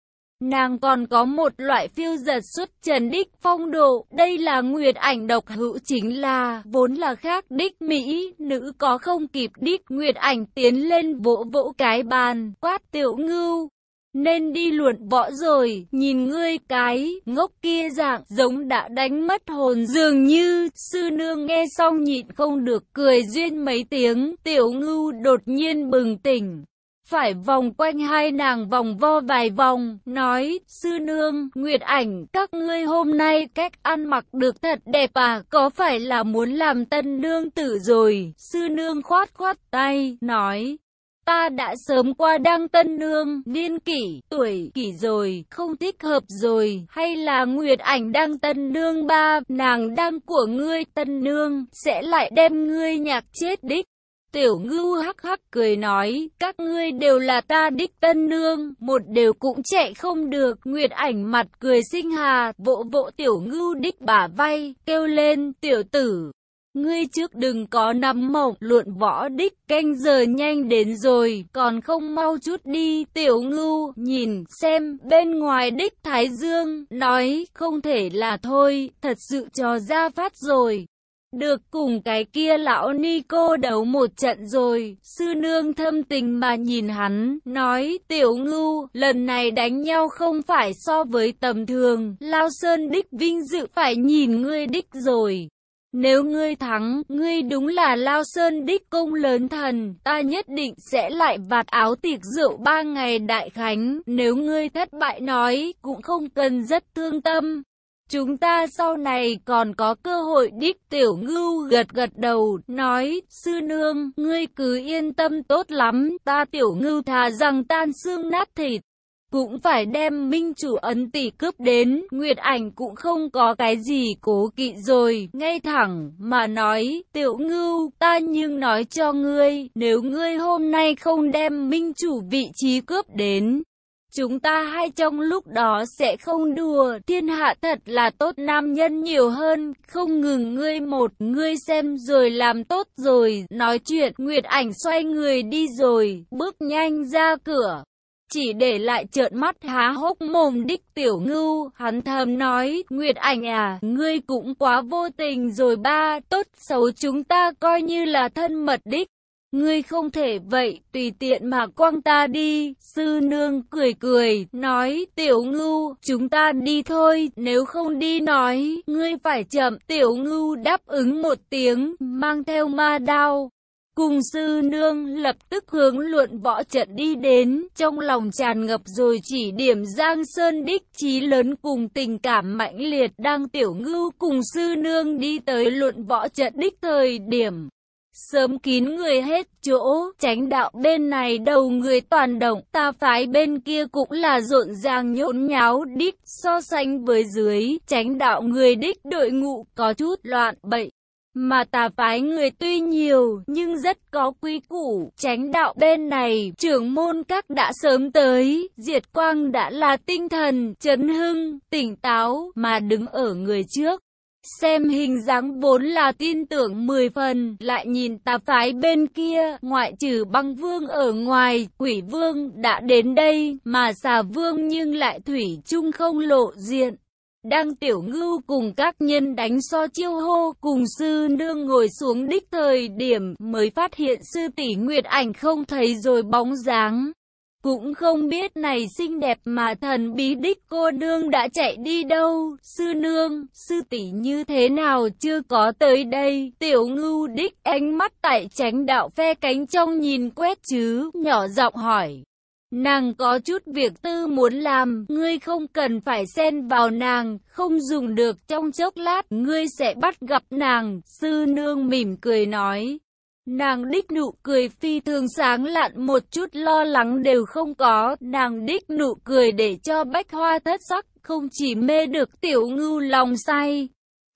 Nàng còn có một loại phiêu giật xuất trần đích phong độ, đây là nguyệt ảnh độc hữu chính là, vốn là khác đích Mỹ, nữ có không kịp đích, nguyệt ảnh tiến lên vỗ vỗ cái bàn, quát tiểu ngưu. Nên đi luận võ rồi, nhìn ngươi cái, ngốc kia dạng, giống đã đánh mất hồn. Dường như, sư nương nghe xong nhịn không được cười duyên mấy tiếng, tiểu ngưu đột nhiên bừng tỉnh phải vòng quanh hai nàng vòng vo vài vòng, nói, sư nương, nguyệt ảnh, các ngươi hôm nay cách ăn mặc được thật đẹp à, có phải là muốn làm tân nương tử rồi, sư nương khoát khoát tay, nói. Ta đã sớm qua đăng tân nương, niên kỷ, tuổi, kỷ rồi, không thích hợp rồi, hay là nguyệt ảnh đăng tân nương ba, nàng đăng của ngươi tân nương, sẽ lại đem ngươi nhạc chết đích. Tiểu ngưu hắc hắc cười nói, các ngươi đều là ta đích tân nương, một đều cũng chạy không được. Nguyệt ảnh mặt cười sinh hà, vỗ vỗ tiểu ngưu đích bả vai, kêu lên, tiểu tử. Ngươi trước đừng có nằm mộng, luận võ đích, canh giờ nhanh đến rồi, còn không mau chút đi, tiểu ngưu, nhìn, xem, bên ngoài đích Thái Dương, nói, không thể là thôi, thật sự cho ra phát rồi. Được cùng cái kia lão ni cô đấu một trận rồi, sư nương thâm tình mà nhìn hắn, nói, tiểu ngưu, lần này đánh nhau không phải so với tầm thường, lao sơn đích vinh dự phải nhìn ngươi đích rồi. Nếu ngươi thắng, ngươi đúng là Lao Sơn đích công lớn thần, ta nhất định sẽ lại vạt áo tiệc rượu ba ngày đại khánh. Nếu ngươi thất bại nói, cũng không cần rất thương tâm. Chúng ta sau này còn có cơ hội đích tiểu ngưu gật gật đầu, nói, sư nương, ngươi cứ yên tâm tốt lắm, ta tiểu ngưu thà rằng tan xương nát thịt. Cũng phải đem minh chủ ấn tỷ cướp đến, Nguyệt ảnh cũng không có cái gì cố kỵ rồi, ngay thẳng, mà nói, tiểu ngưu, ta nhưng nói cho ngươi, nếu ngươi hôm nay không đem minh chủ vị trí cướp đến, Chúng ta hai trong lúc đó sẽ không đùa, thiên hạ thật là tốt nam nhân nhiều hơn, không ngừng ngươi một, ngươi xem rồi làm tốt rồi, nói chuyện, Nguyệt ảnh xoay người đi rồi, bước nhanh ra cửa. Chỉ để lại trợn mắt há hốc mồm đích tiểu ngưu, hắn thầm nói, Nguyệt ảnh à, ngươi cũng quá vô tình rồi ba, tốt xấu chúng ta coi như là thân mật đích. Ngươi không thể vậy, tùy tiện mà quăng ta đi. Sư nương cười cười, nói, tiểu ngưu, chúng ta đi thôi, nếu không đi nói, ngươi phải chậm. Tiểu ngưu đáp ứng một tiếng, mang theo ma đao. Cùng sư nương lập tức hướng luận võ trận đi đến, trong lòng tràn ngập rồi chỉ điểm Giang Sơn đích chí lớn cùng tình cảm mãnh liệt đang tiểu ngưu cùng sư nương đi tới luận võ trận đích thời điểm. Sớm kín người hết chỗ, tránh đạo bên này đầu người toàn động, ta phái bên kia cũng là rộn ràng nhốn nháo đích, so sánh với dưới, tránh đạo người đích đội ngũ có chút loạn bậy. Mà tà phái người tuy nhiều, nhưng rất có quý củ, tránh đạo bên này, trưởng môn các đã sớm tới, diệt quang đã là tinh thần, chấn hưng, tỉnh táo, mà đứng ở người trước. Xem hình dáng vốn là tin tưởng 10 phần, lại nhìn tà phái bên kia, ngoại trừ băng vương ở ngoài, quỷ vương đã đến đây, mà xà vương nhưng lại thủy chung không lộ diện. Đang tiểu ngưu cùng các nhân đánh so chiêu hô, cùng sư nương ngồi xuống đích thời điểm mới phát hiện sư tỷ Nguyệt ảnh không thấy rồi bóng dáng. Cũng không biết này xinh đẹp mà thần bí đích cô nương đã chạy đi đâu, sư nương, sư tỷ như thế nào chưa có tới đây, tiểu ngưu đích ánh mắt tại tránh đạo phe cánh trong nhìn quét chứ, nhỏ giọng hỏi. Nàng có chút việc tư muốn làm, ngươi không cần phải xen vào nàng, không dùng được trong chốc lát, ngươi sẽ bắt gặp nàng, sư nương mỉm cười nói. Nàng đích nụ cười phi thường sáng lạn một chút lo lắng đều không có, nàng đích nụ cười để cho bách hoa thất sắc, không chỉ mê được tiểu ngưu lòng say.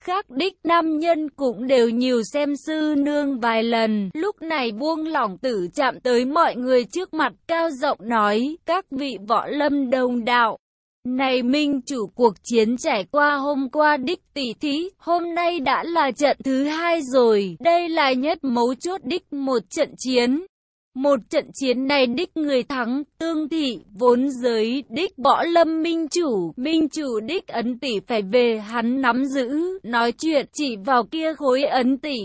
Khác đích nam nhân cũng đều nhiều xem sư nương vài lần, lúc này buông lỏng tử chạm tới mọi người trước mặt cao rộng nói, các vị võ lâm đồng đạo. Này minh chủ cuộc chiến trải qua hôm qua đích tỷ thí, hôm nay đã là trận thứ hai rồi, đây là nhất mấu chốt đích một trận chiến. Một trận chiến này đích người thắng, tương thị, vốn giới, đích võ lâm minh chủ, minh chủ đích ấn tỷ phải về hắn nắm giữ, nói chuyện chỉ vào kia khối ấn tỷ,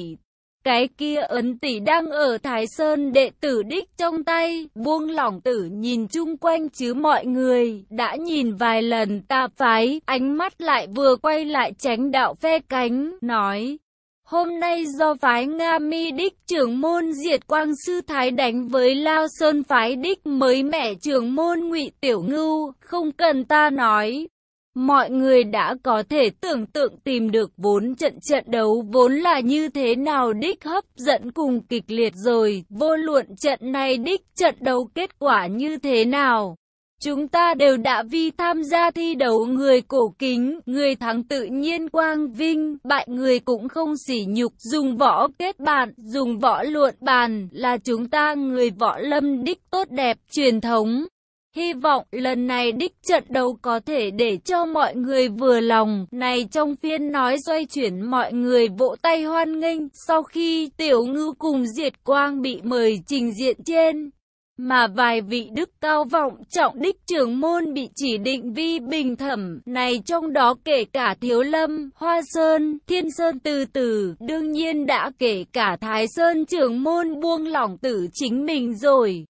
cái kia ấn tỷ đang ở Thái Sơn đệ tử đích trong tay, buông lỏng tử nhìn chung quanh chứ mọi người, đã nhìn vài lần ta phái, ánh mắt lại vừa quay lại tránh đạo phe cánh, nói. Hôm nay do phái Nga mi đích trưởng môn diệt quang sư thái đánh với Lao Sơn phái đích mới mẻ trưởng môn ngụy Tiểu Ngưu, không cần ta nói, Mọi người đã có thể tưởng tượng tìm được vốn trận trận đấu vốn là như thế nào đích hấp dẫn cùng kịch liệt rồi, vô luận trận này đích trận đấu kết quả như thế nào. Chúng ta đều đã vi tham gia thi đấu người cổ kính, người thắng tự nhiên quang vinh, bại người cũng không sỉ nhục, dùng võ kết bạn, dùng võ luận bàn, là chúng ta người võ lâm đích tốt đẹp, truyền thống. Hy vọng lần này đích trận đấu có thể để cho mọi người vừa lòng. Này trong phiên nói xoay chuyển mọi người vỗ tay hoan nghênh sau khi tiểu ngư cùng diệt quang bị mời trình diện trên. Mà vài vị đức cao vọng trọng đích trưởng môn bị chỉ định vi bình thẩm, này trong đó kể cả Thiếu Lâm, Hoa Sơn, Thiên Sơn từ từ, đương nhiên đã kể cả Thái Sơn trưởng môn buông lỏng tử chính mình rồi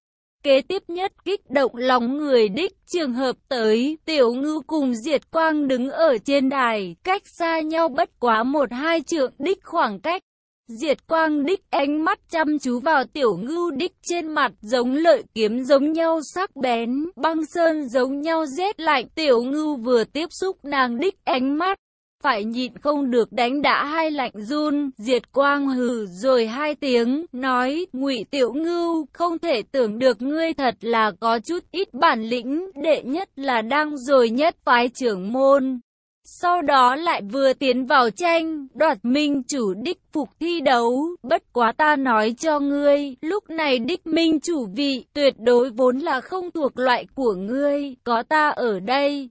kế tiếp nhất kích động lòng người đích trường hợp tới, tiểu ngư cùng diệt quang đứng ở trên đài, cách xa nhau bất quá một hai trượng đích khoảng cách. Diệt quang đích ánh mắt chăm chú vào tiểu ngưu đích trên mặt giống lợi kiếm giống nhau sắc bén, băng sơn giống nhau rét lạnh. Tiểu ngưu vừa tiếp xúc nàng đích ánh mắt, phải nhịn không được đánh đã hai lạnh run, diệt quang hừ rồi hai tiếng, nói, ngụy tiểu ngưu, không thể tưởng được ngươi thật là có chút ít bản lĩnh, đệ nhất là đang rồi nhất phái trưởng môn. Sau đó lại vừa tiến vào tranh, đoạt minh chủ đích phục thi đấu, bất quá ta nói cho ngươi, lúc này đích minh chủ vị, tuyệt đối vốn là không thuộc loại của ngươi, có ta ở đây.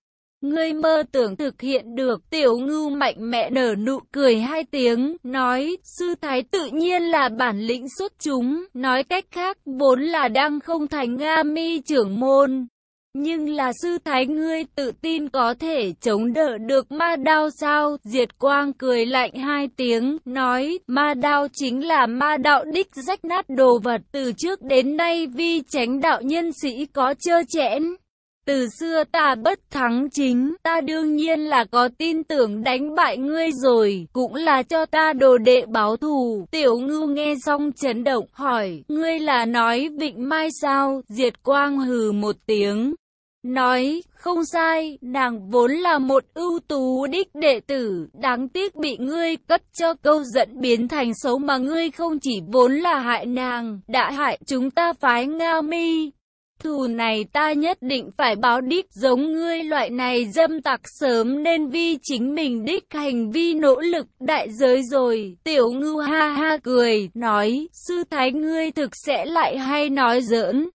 Ngươi mơ tưởng thực hiện được, tiểu ngưu mạnh mẽ nở nụ cười hai tiếng, nói, sư thái tự nhiên là bản lĩnh xuất chúng, nói cách khác, vốn là đang không thành Nga mi trưởng môn. Nhưng là sư thái ngươi tự tin có thể chống đỡ được ma đao sao? Diệt quang cười lạnh hai tiếng, nói, ma đao chính là ma đạo đích rách nát đồ vật. Từ trước đến nay vi tránh đạo nhân sĩ có chơ chẽn. Từ xưa ta bất thắng chính, ta đương nhiên là có tin tưởng đánh bại ngươi rồi, cũng là cho ta đồ đệ báo thù. Tiểu ngư nghe xong chấn động, hỏi, ngươi là nói vịnh mai sao? Diệt quang hừ một tiếng. Nói, không sai, nàng vốn là một ưu tú đích đệ tử, đáng tiếc bị ngươi cất cho câu dẫn biến thành xấu mà ngươi không chỉ vốn là hại nàng, đã hại chúng ta phái Nga mi. Thù này ta nhất định phải báo đích giống ngươi loại này dâm tặc sớm nên vi chính mình đích hành vi nỗ lực đại giới rồi. Tiểu ngư ha ha cười, nói, sư thái ngươi thực sẽ lại hay nói giỡn.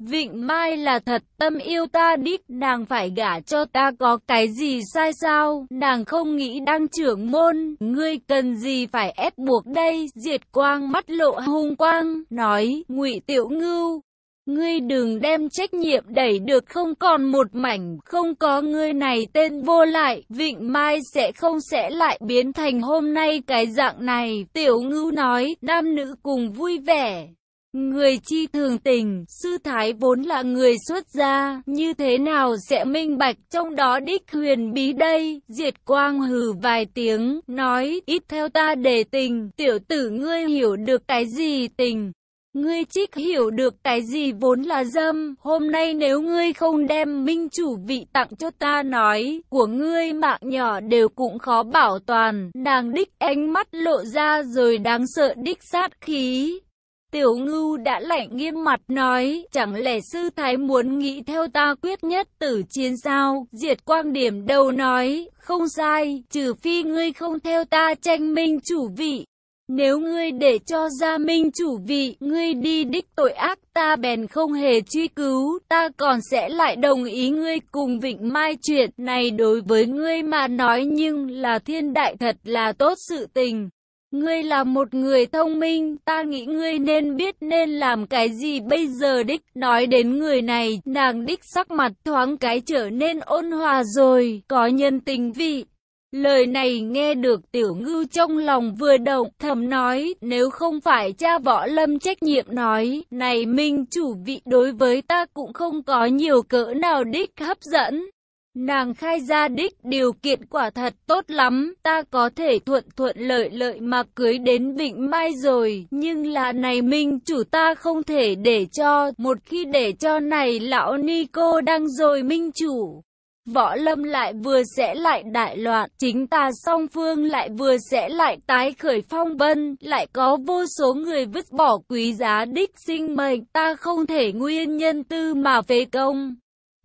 Vịnh Mai là thật tâm yêu ta đích, nàng phải gả cho ta có cái gì sai sao, nàng không nghĩ đang trưởng môn, ngươi cần gì phải ép buộc đây, diệt quang mắt lộ hung quang, nói, ngụy tiểu ngưu. Ngươi đừng đem trách nhiệm đẩy được không còn một mảnh, không có ngươi này tên vô lại, Vịnh Mai sẽ không sẽ lại biến thành hôm nay cái dạng này, tiểu ngưu nói, nam nữ cùng vui vẻ. Người chi thường tình, sư thái vốn là người xuất gia, như thế nào sẽ minh bạch trong đó đích huyền bí đây? Diệt quang hừ vài tiếng, nói, ít theo ta để tình, tiểu tử ngươi hiểu được cái gì tình? Ngươi trích hiểu được cái gì vốn là dâm, hôm nay nếu ngươi không đem minh chủ vị tặng cho ta nói, của ngươi mạng nhỏ đều cũng khó bảo toàn, nàng đích ánh mắt lộ ra rồi đáng sợ đích sát khí. Tiểu ngưu đã lạnh nghiêm mặt nói, chẳng lẽ sư thái muốn nghĩ theo ta quyết nhất tử chiến sao? Diệt quang điểm đầu nói, không sai, trừ phi ngươi không theo ta tranh minh chủ vị. Nếu ngươi để cho gia minh chủ vị, ngươi đi đích tội ác ta bèn không hề truy cứu, ta còn sẽ lại đồng ý ngươi cùng Vịnh Mai chuyện này đối với ngươi mà nói nhưng là thiên đại thật là tốt sự tình. Ngươi là một người thông minh, ta nghĩ ngươi nên biết nên làm cái gì bây giờ đích. Nói đến người này, nàng đích sắc mặt thoáng cái trở nên ôn hòa rồi, có nhân tình vị. Lời này nghe được tiểu ngư trong lòng vừa động, thầm nói, nếu không phải cha võ lâm trách nhiệm nói, này minh chủ vị đối với ta cũng không có nhiều cỡ nào đích hấp dẫn. Nàng khai ra đích điều kiện quả thật tốt lắm, ta có thể thuận thuận lợi lợi mà cưới đến Vịnh Mai rồi, nhưng là này minh chủ ta không thể để cho, một khi để cho này lão ni cô đang rồi minh chủ. Võ lâm lại vừa sẽ lại đại loạn, chính ta song phương lại vừa sẽ lại tái khởi phong vân, lại có vô số người vứt bỏ quý giá đích sinh mệnh, ta không thể nguyên nhân tư mà phê công.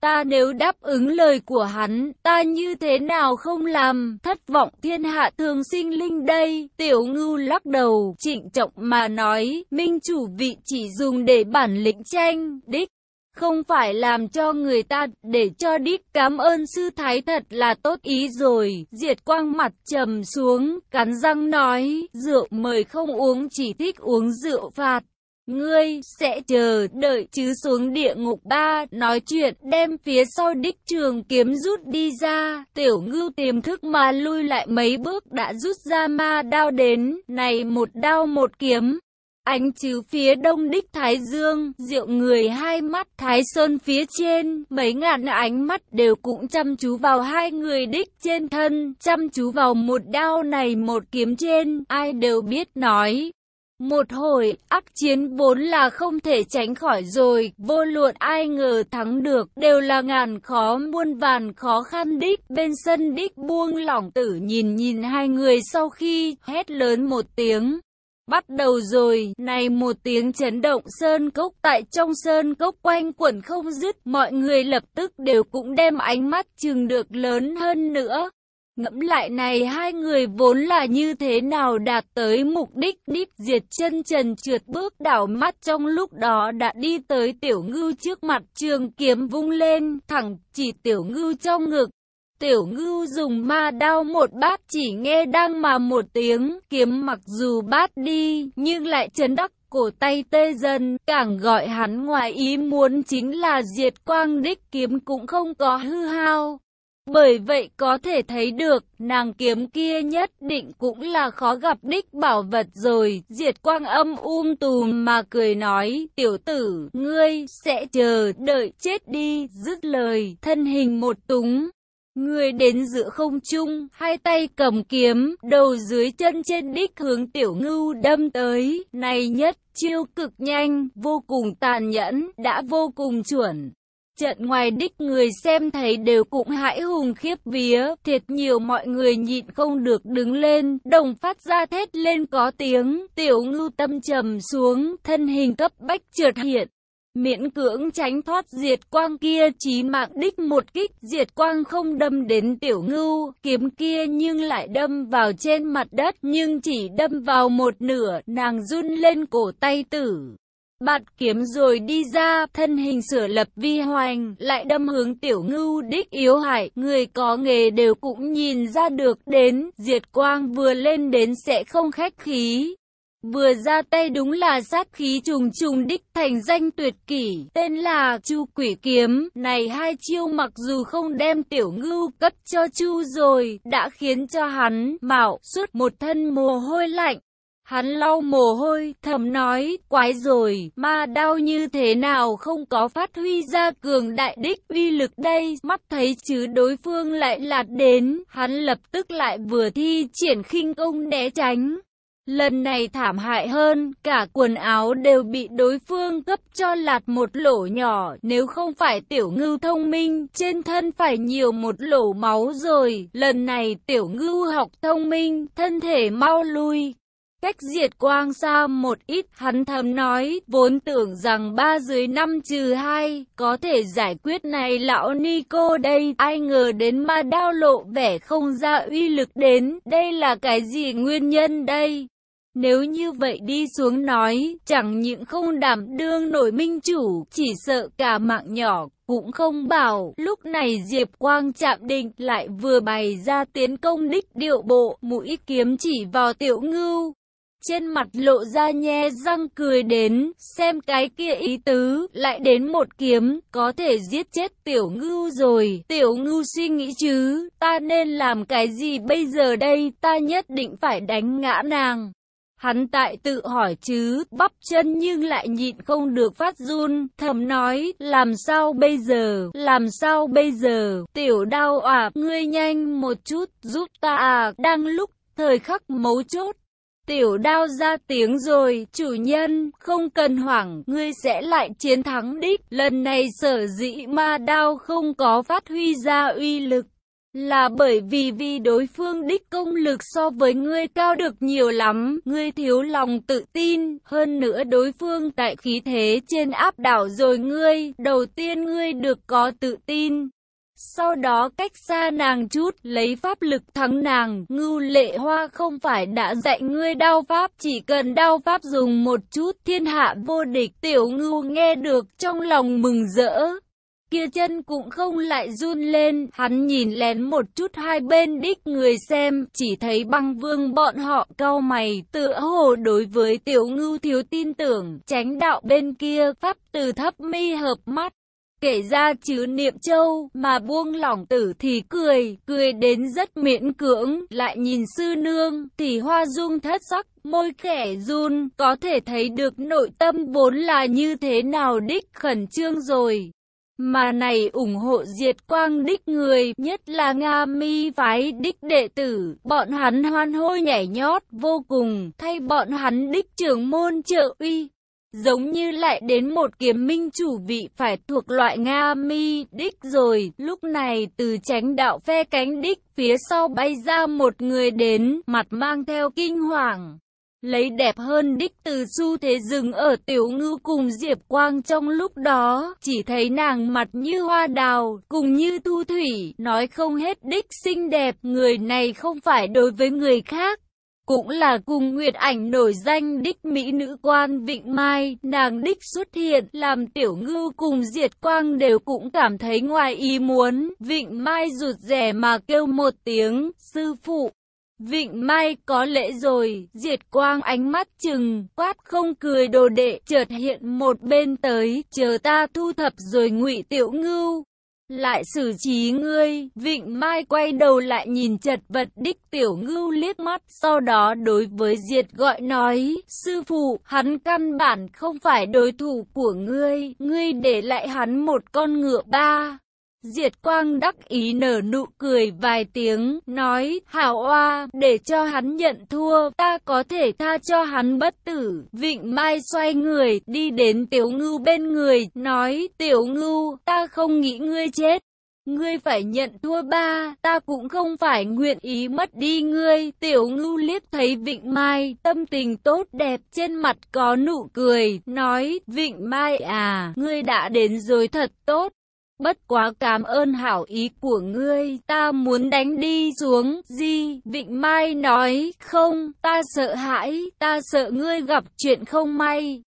Ta nếu đáp ứng lời của hắn, ta như thế nào không làm, thất vọng thiên hạ thường sinh linh đây. Tiểu ngưu lắc đầu, trịnh trọng mà nói, minh chủ vị chỉ dùng để bản lĩnh tranh, đích. Không phải làm cho người ta để cho đích cảm ơn sư thái thật là tốt ý rồi. Diệt quang mặt trầm xuống, cắn răng nói, rượu mời không uống chỉ thích uống rượu phạt. Ngươi sẽ chờ đợi chứ xuống địa ngục ba nói chuyện đem phía sau đích trường kiếm rút đi ra. Tiểu ngưu tiềm thức mà lui lại mấy bước đã rút ra ma đao đến. Này một đao một kiếm. Ánh chiếu phía đông đích Thái Dương, rượu người hai mắt, Thái Sơn phía trên, mấy ngàn ánh mắt đều cũng chăm chú vào hai người đích trên thân, chăm chú vào một đao này một kiếm trên, ai đều biết nói. Một hồi, ác chiến vốn là không thể tránh khỏi rồi, vô luận ai ngờ thắng được, đều là ngàn khó muôn vàn khó khăn đích. Bên sân đích buông lỏng tử nhìn nhìn hai người sau khi hét lớn một tiếng. Bắt đầu rồi, này một tiếng chấn động sơn cốc tại trong sơn cốc quanh quẩn không dứt, mọi người lập tức đều cũng đem ánh mắt chừng được lớn hơn nữa. Ngẫm lại này hai người vốn là như thế nào đạt tới mục đích đít diệt chân trần trượt bước đảo mắt trong lúc đó đã đi tới tiểu ngưu trước mặt trường kiếm vung lên thẳng chỉ tiểu ngưu trong ngực. Tiểu ngưu dùng ma đao một bát chỉ nghe đang mà một tiếng kiếm mặc dù bát đi nhưng lại chấn đắc cổ tay tê dần càng gọi hắn ngoài ý muốn chính là diệt quang đích kiếm cũng không có hư hao. Bởi vậy có thể thấy được, nàng kiếm kia nhất định cũng là khó gặp đích bảo vật rồi. Diệt quang âm um tùm mà cười nói, tiểu tử, ngươi sẽ chờ đợi chết đi, dứt lời, thân hình một túng. Người đến giữa không trung, hai tay cầm kiếm, đầu dưới chân trên đích hướng tiểu ngưu đâm tới, này nhất chiêu cực nhanh, vô cùng tàn nhẫn, đã vô cùng chuẩn. Trận ngoài đích người xem thấy đều cũng hãi hùng khiếp vía, thiệt nhiều mọi người nhịn không được đứng lên, đồng phát ra thét lên có tiếng, tiểu ngưu tâm trầm xuống, thân hình cấp bách trượt hiện. Miễn cưỡng tránh thoát diệt quang kia chí mạng đích một kích, diệt quang không đâm đến tiểu ngưu, kiếm kia nhưng lại đâm vào trên mặt đất, nhưng chỉ đâm vào một nửa, nàng run lên cổ tay tử. Bạt kiếm rồi đi ra, thân hình sửa lập vi hoành, lại đâm hướng tiểu ngưu đích yếu hại, người có nghề đều cũng nhìn ra được đến, diệt quang vừa lên đến sẽ không khách khí. Vừa ra tay đúng là sát khí trùng trùng đích thành danh tuyệt kỷ, tên là Chu Quỷ Kiếm. Này hai chiêu mặc dù không đem tiểu ngưu cấp cho Chu rồi, đã khiến cho hắn mạo suốt một thân mồ hôi lạnh. Hắn lau mồ hôi, thầm nói, quái rồi, ma đau như thế nào không có phát huy ra cường đại đích uy lực đây, mắt thấy chứ đối phương lại lạt đến, hắn lập tức lại vừa thi triển khinh công né tránh. Lần này thảm hại hơn, cả quần áo đều bị đối phương gấp cho lạt một lỗ nhỏ, nếu không phải tiểu ngưu thông minh, trên thân phải nhiều một lỗ máu rồi, lần này tiểu ngưu học thông minh, thân thể mau lui. Cách diệt quang xa một ít, hắn thầm nói, vốn tưởng rằng ba dưới năm trừ hai, có thể giải quyết này lão Nico đây, ai ngờ đến ma đao lộ vẻ không ra uy lực đến, đây là cái gì nguyên nhân đây? Nếu như vậy đi xuống nói, chẳng những không đảm đương nổi minh chủ, chỉ sợ cả mạng nhỏ cũng không bảo. Lúc này Diệp Quang chạm định lại vừa bày ra tiến công đích điệu bộ, mũi kiếm chỉ vào tiểu ngưu. Trên mặt lộ ra nhe răng cười đến, xem cái kia ý tứ, lại đến một kiếm, có thể giết chết tiểu ngưu rồi. Tiểu ngưu suy nghĩ chứ, ta nên làm cái gì bây giờ đây, ta nhất định phải đánh ngã nàng. Hắn tại tự hỏi chứ, bắp chân nhưng lại nhịn không được phát run, thầm nói, làm sao bây giờ, làm sao bây giờ, tiểu đau à, ngươi nhanh một chút, giúp ta à, đang lúc, thời khắc mấu chốt. Tiểu đao ra tiếng rồi, chủ nhân, không cần hoảng, ngươi sẽ lại chiến thắng đích. Lần này sở dĩ ma đao không có phát huy ra uy lực. Là bởi vì vì đối phương đích công lực so với ngươi cao được nhiều lắm, ngươi thiếu lòng tự tin, hơn nữa đối phương tại khí thế trên áp đảo rồi ngươi, đầu tiên ngươi được có tự tin. Sau đó cách xa nàng chút, lấy pháp lực thắng nàng, ngưu lệ hoa không phải đã dạy ngươi đao pháp, chỉ cần đao pháp dùng một chút, thiên hạ vô địch, tiểu ngưu nghe được trong lòng mừng rỡ. Kia chân cũng không lại run lên, hắn nhìn lén một chút hai bên đích người xem, chỉ thấy băng vương bọn họ cau mày, tựa hồ đối với tiểu ngưu thiếu tin tưởng, tránh đạo bên kia, pháp từ thấp mi hợp mắt. kể ra chứ niệm châu, mà buông lỏng tử thì cười, cười đến rất miễn cưỡng, lại nhìn sư nương, thì hoa dung thất sắc, môi khẽ run, có thể thấy được nội tâm vốn là như thế nào đích khẩn trương rồi. Mà này ủng hộ diệt quang đích người, nhất là Nga mi phái đích đệ tử, bọn hắn hoan hô nhảy nhót vô cùng, thay bọn hắn đích trưởng môn trợ uy. Giống như lại đến một kiếm minh chủ vị phải thuộc loại Nga mi đích rồi, lúc này từ tránh đạo phe cánh đích phía sau bay ra một người đến, mặt mang theo kinh hoàng lấy đẹp hơn đích từ xu thế dừng ở tiểu ngư cùng Diệp Quang trong lúc đó, chỉ thấy nàng mặt như hoa đào, cùng như thu thủy, nói không hết đích xinh đẹp, người này không phải đối với người khác. Cũng là cùng Nguyệt ảnh nổi danh đích Mỹ nữ quan Vịnh Mai, nàng đích xuất hiện, làm tiểu ngư cùng Diệt Quang đều cũng cảm thấy ngoài ý muốn, Vịnh Mai rụt rẻ mà kêu một tiếng, sư phụ. Vịnh Mai có lễ rồi, diệt quang ánh mắt chừng, quát không cười đồ đệ, chợt hiện một bên tới, chờ ta thu thập rồi ngụy tiểu ngưu. Lại xử trí ngươi, Vịnh Mai quay đầu lại nhìn chật vật đích tiểu ngưu liếc mắt, sau đó đối với diệt gọi nói, sư phụ, hắn căn bản không phải đối thủ của ngươi, ngươi để lại hắn một con ngựa ba. Diệt quang đắc ý nở nụ cười vài tiếng, nói, hảo oa, để cho hắn nhận thua, ta có thể tha cho hắn bất tử. Vịnh Mai xoay người, đi đến tiểu ngưu bên người, nói, tiểu ngưu, ta không nghĩ ngươi chết. Ngươi phải nhận thua ba, ta cũng không phải nguyện ý mất đi ngươi. Tiểu ngưu liếc thấy Vịnh Mai, tâm tình tốt đẹp, trên mặt có nụ cười, nói, Vịnh Mai à, ngươi đã đến rồi thật tốt. Bất quá cảm ơn hảo ý của ngươi, ta muốn đánh đi xuống, di, Vịnh Mai nói, không, ta sợ hãi, ta sợ ngươi gặp chuyện không may.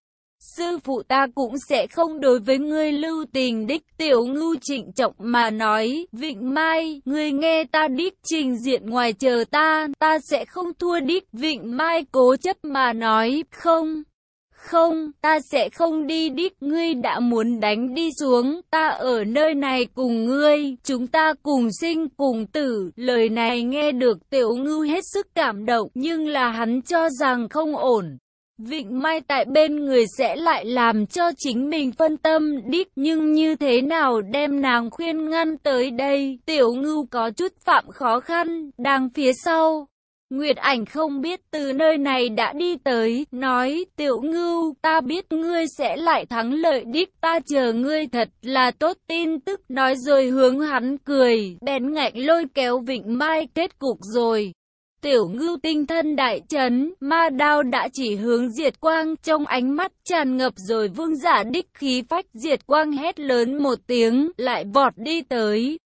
Sư phụ ta cũng sẽ không đối với ngươi lưu tình đích tiểu ngưu trịnh trọng mà nói, Vịnh Mai, ngươi nghe ta đích trình diện ngoài chờ ta, ta sẽ không thua đích, Vịnh Mai cố chấp mà nói, không. Không, ta sẽ không đi đích, ngươi đã muốn đánh đi xuống, ta ở nơi này cùng ngươi, chúng ta cùng sinh cùng tử. Lời này nghe được tiểu ngư hết sức cảm động, nhưng là hắn cho rằng không ổn. Vịnh Mai tại bên người sẽ lại làm cho chính mình phân tâm đích nhưng như thế nào đem nàng khuyên ngăn tới đây, tiểu ngưu có chút phạm khó khăn, đang phía sau. Nguyệt ảnh không biết từ nơi này đã đi tới, nói, tiểu ngưu, ta biết ngươi sẽ lại thắng lợi đích, ta chờ ngươi thật là tốt tin tức, nói rồi hướng hắn cười, bèn ngạnh lôi kéo vịnh mai kết cục rồi. Tiểu ngưu tinh thân đại chấn, ma đao đã chỉ hướng diệt quang, trong ánh mắt tràn ngập rồi vương giả đích khí phách diệt quang hét lớn một tiếng, lại vọt đi tới.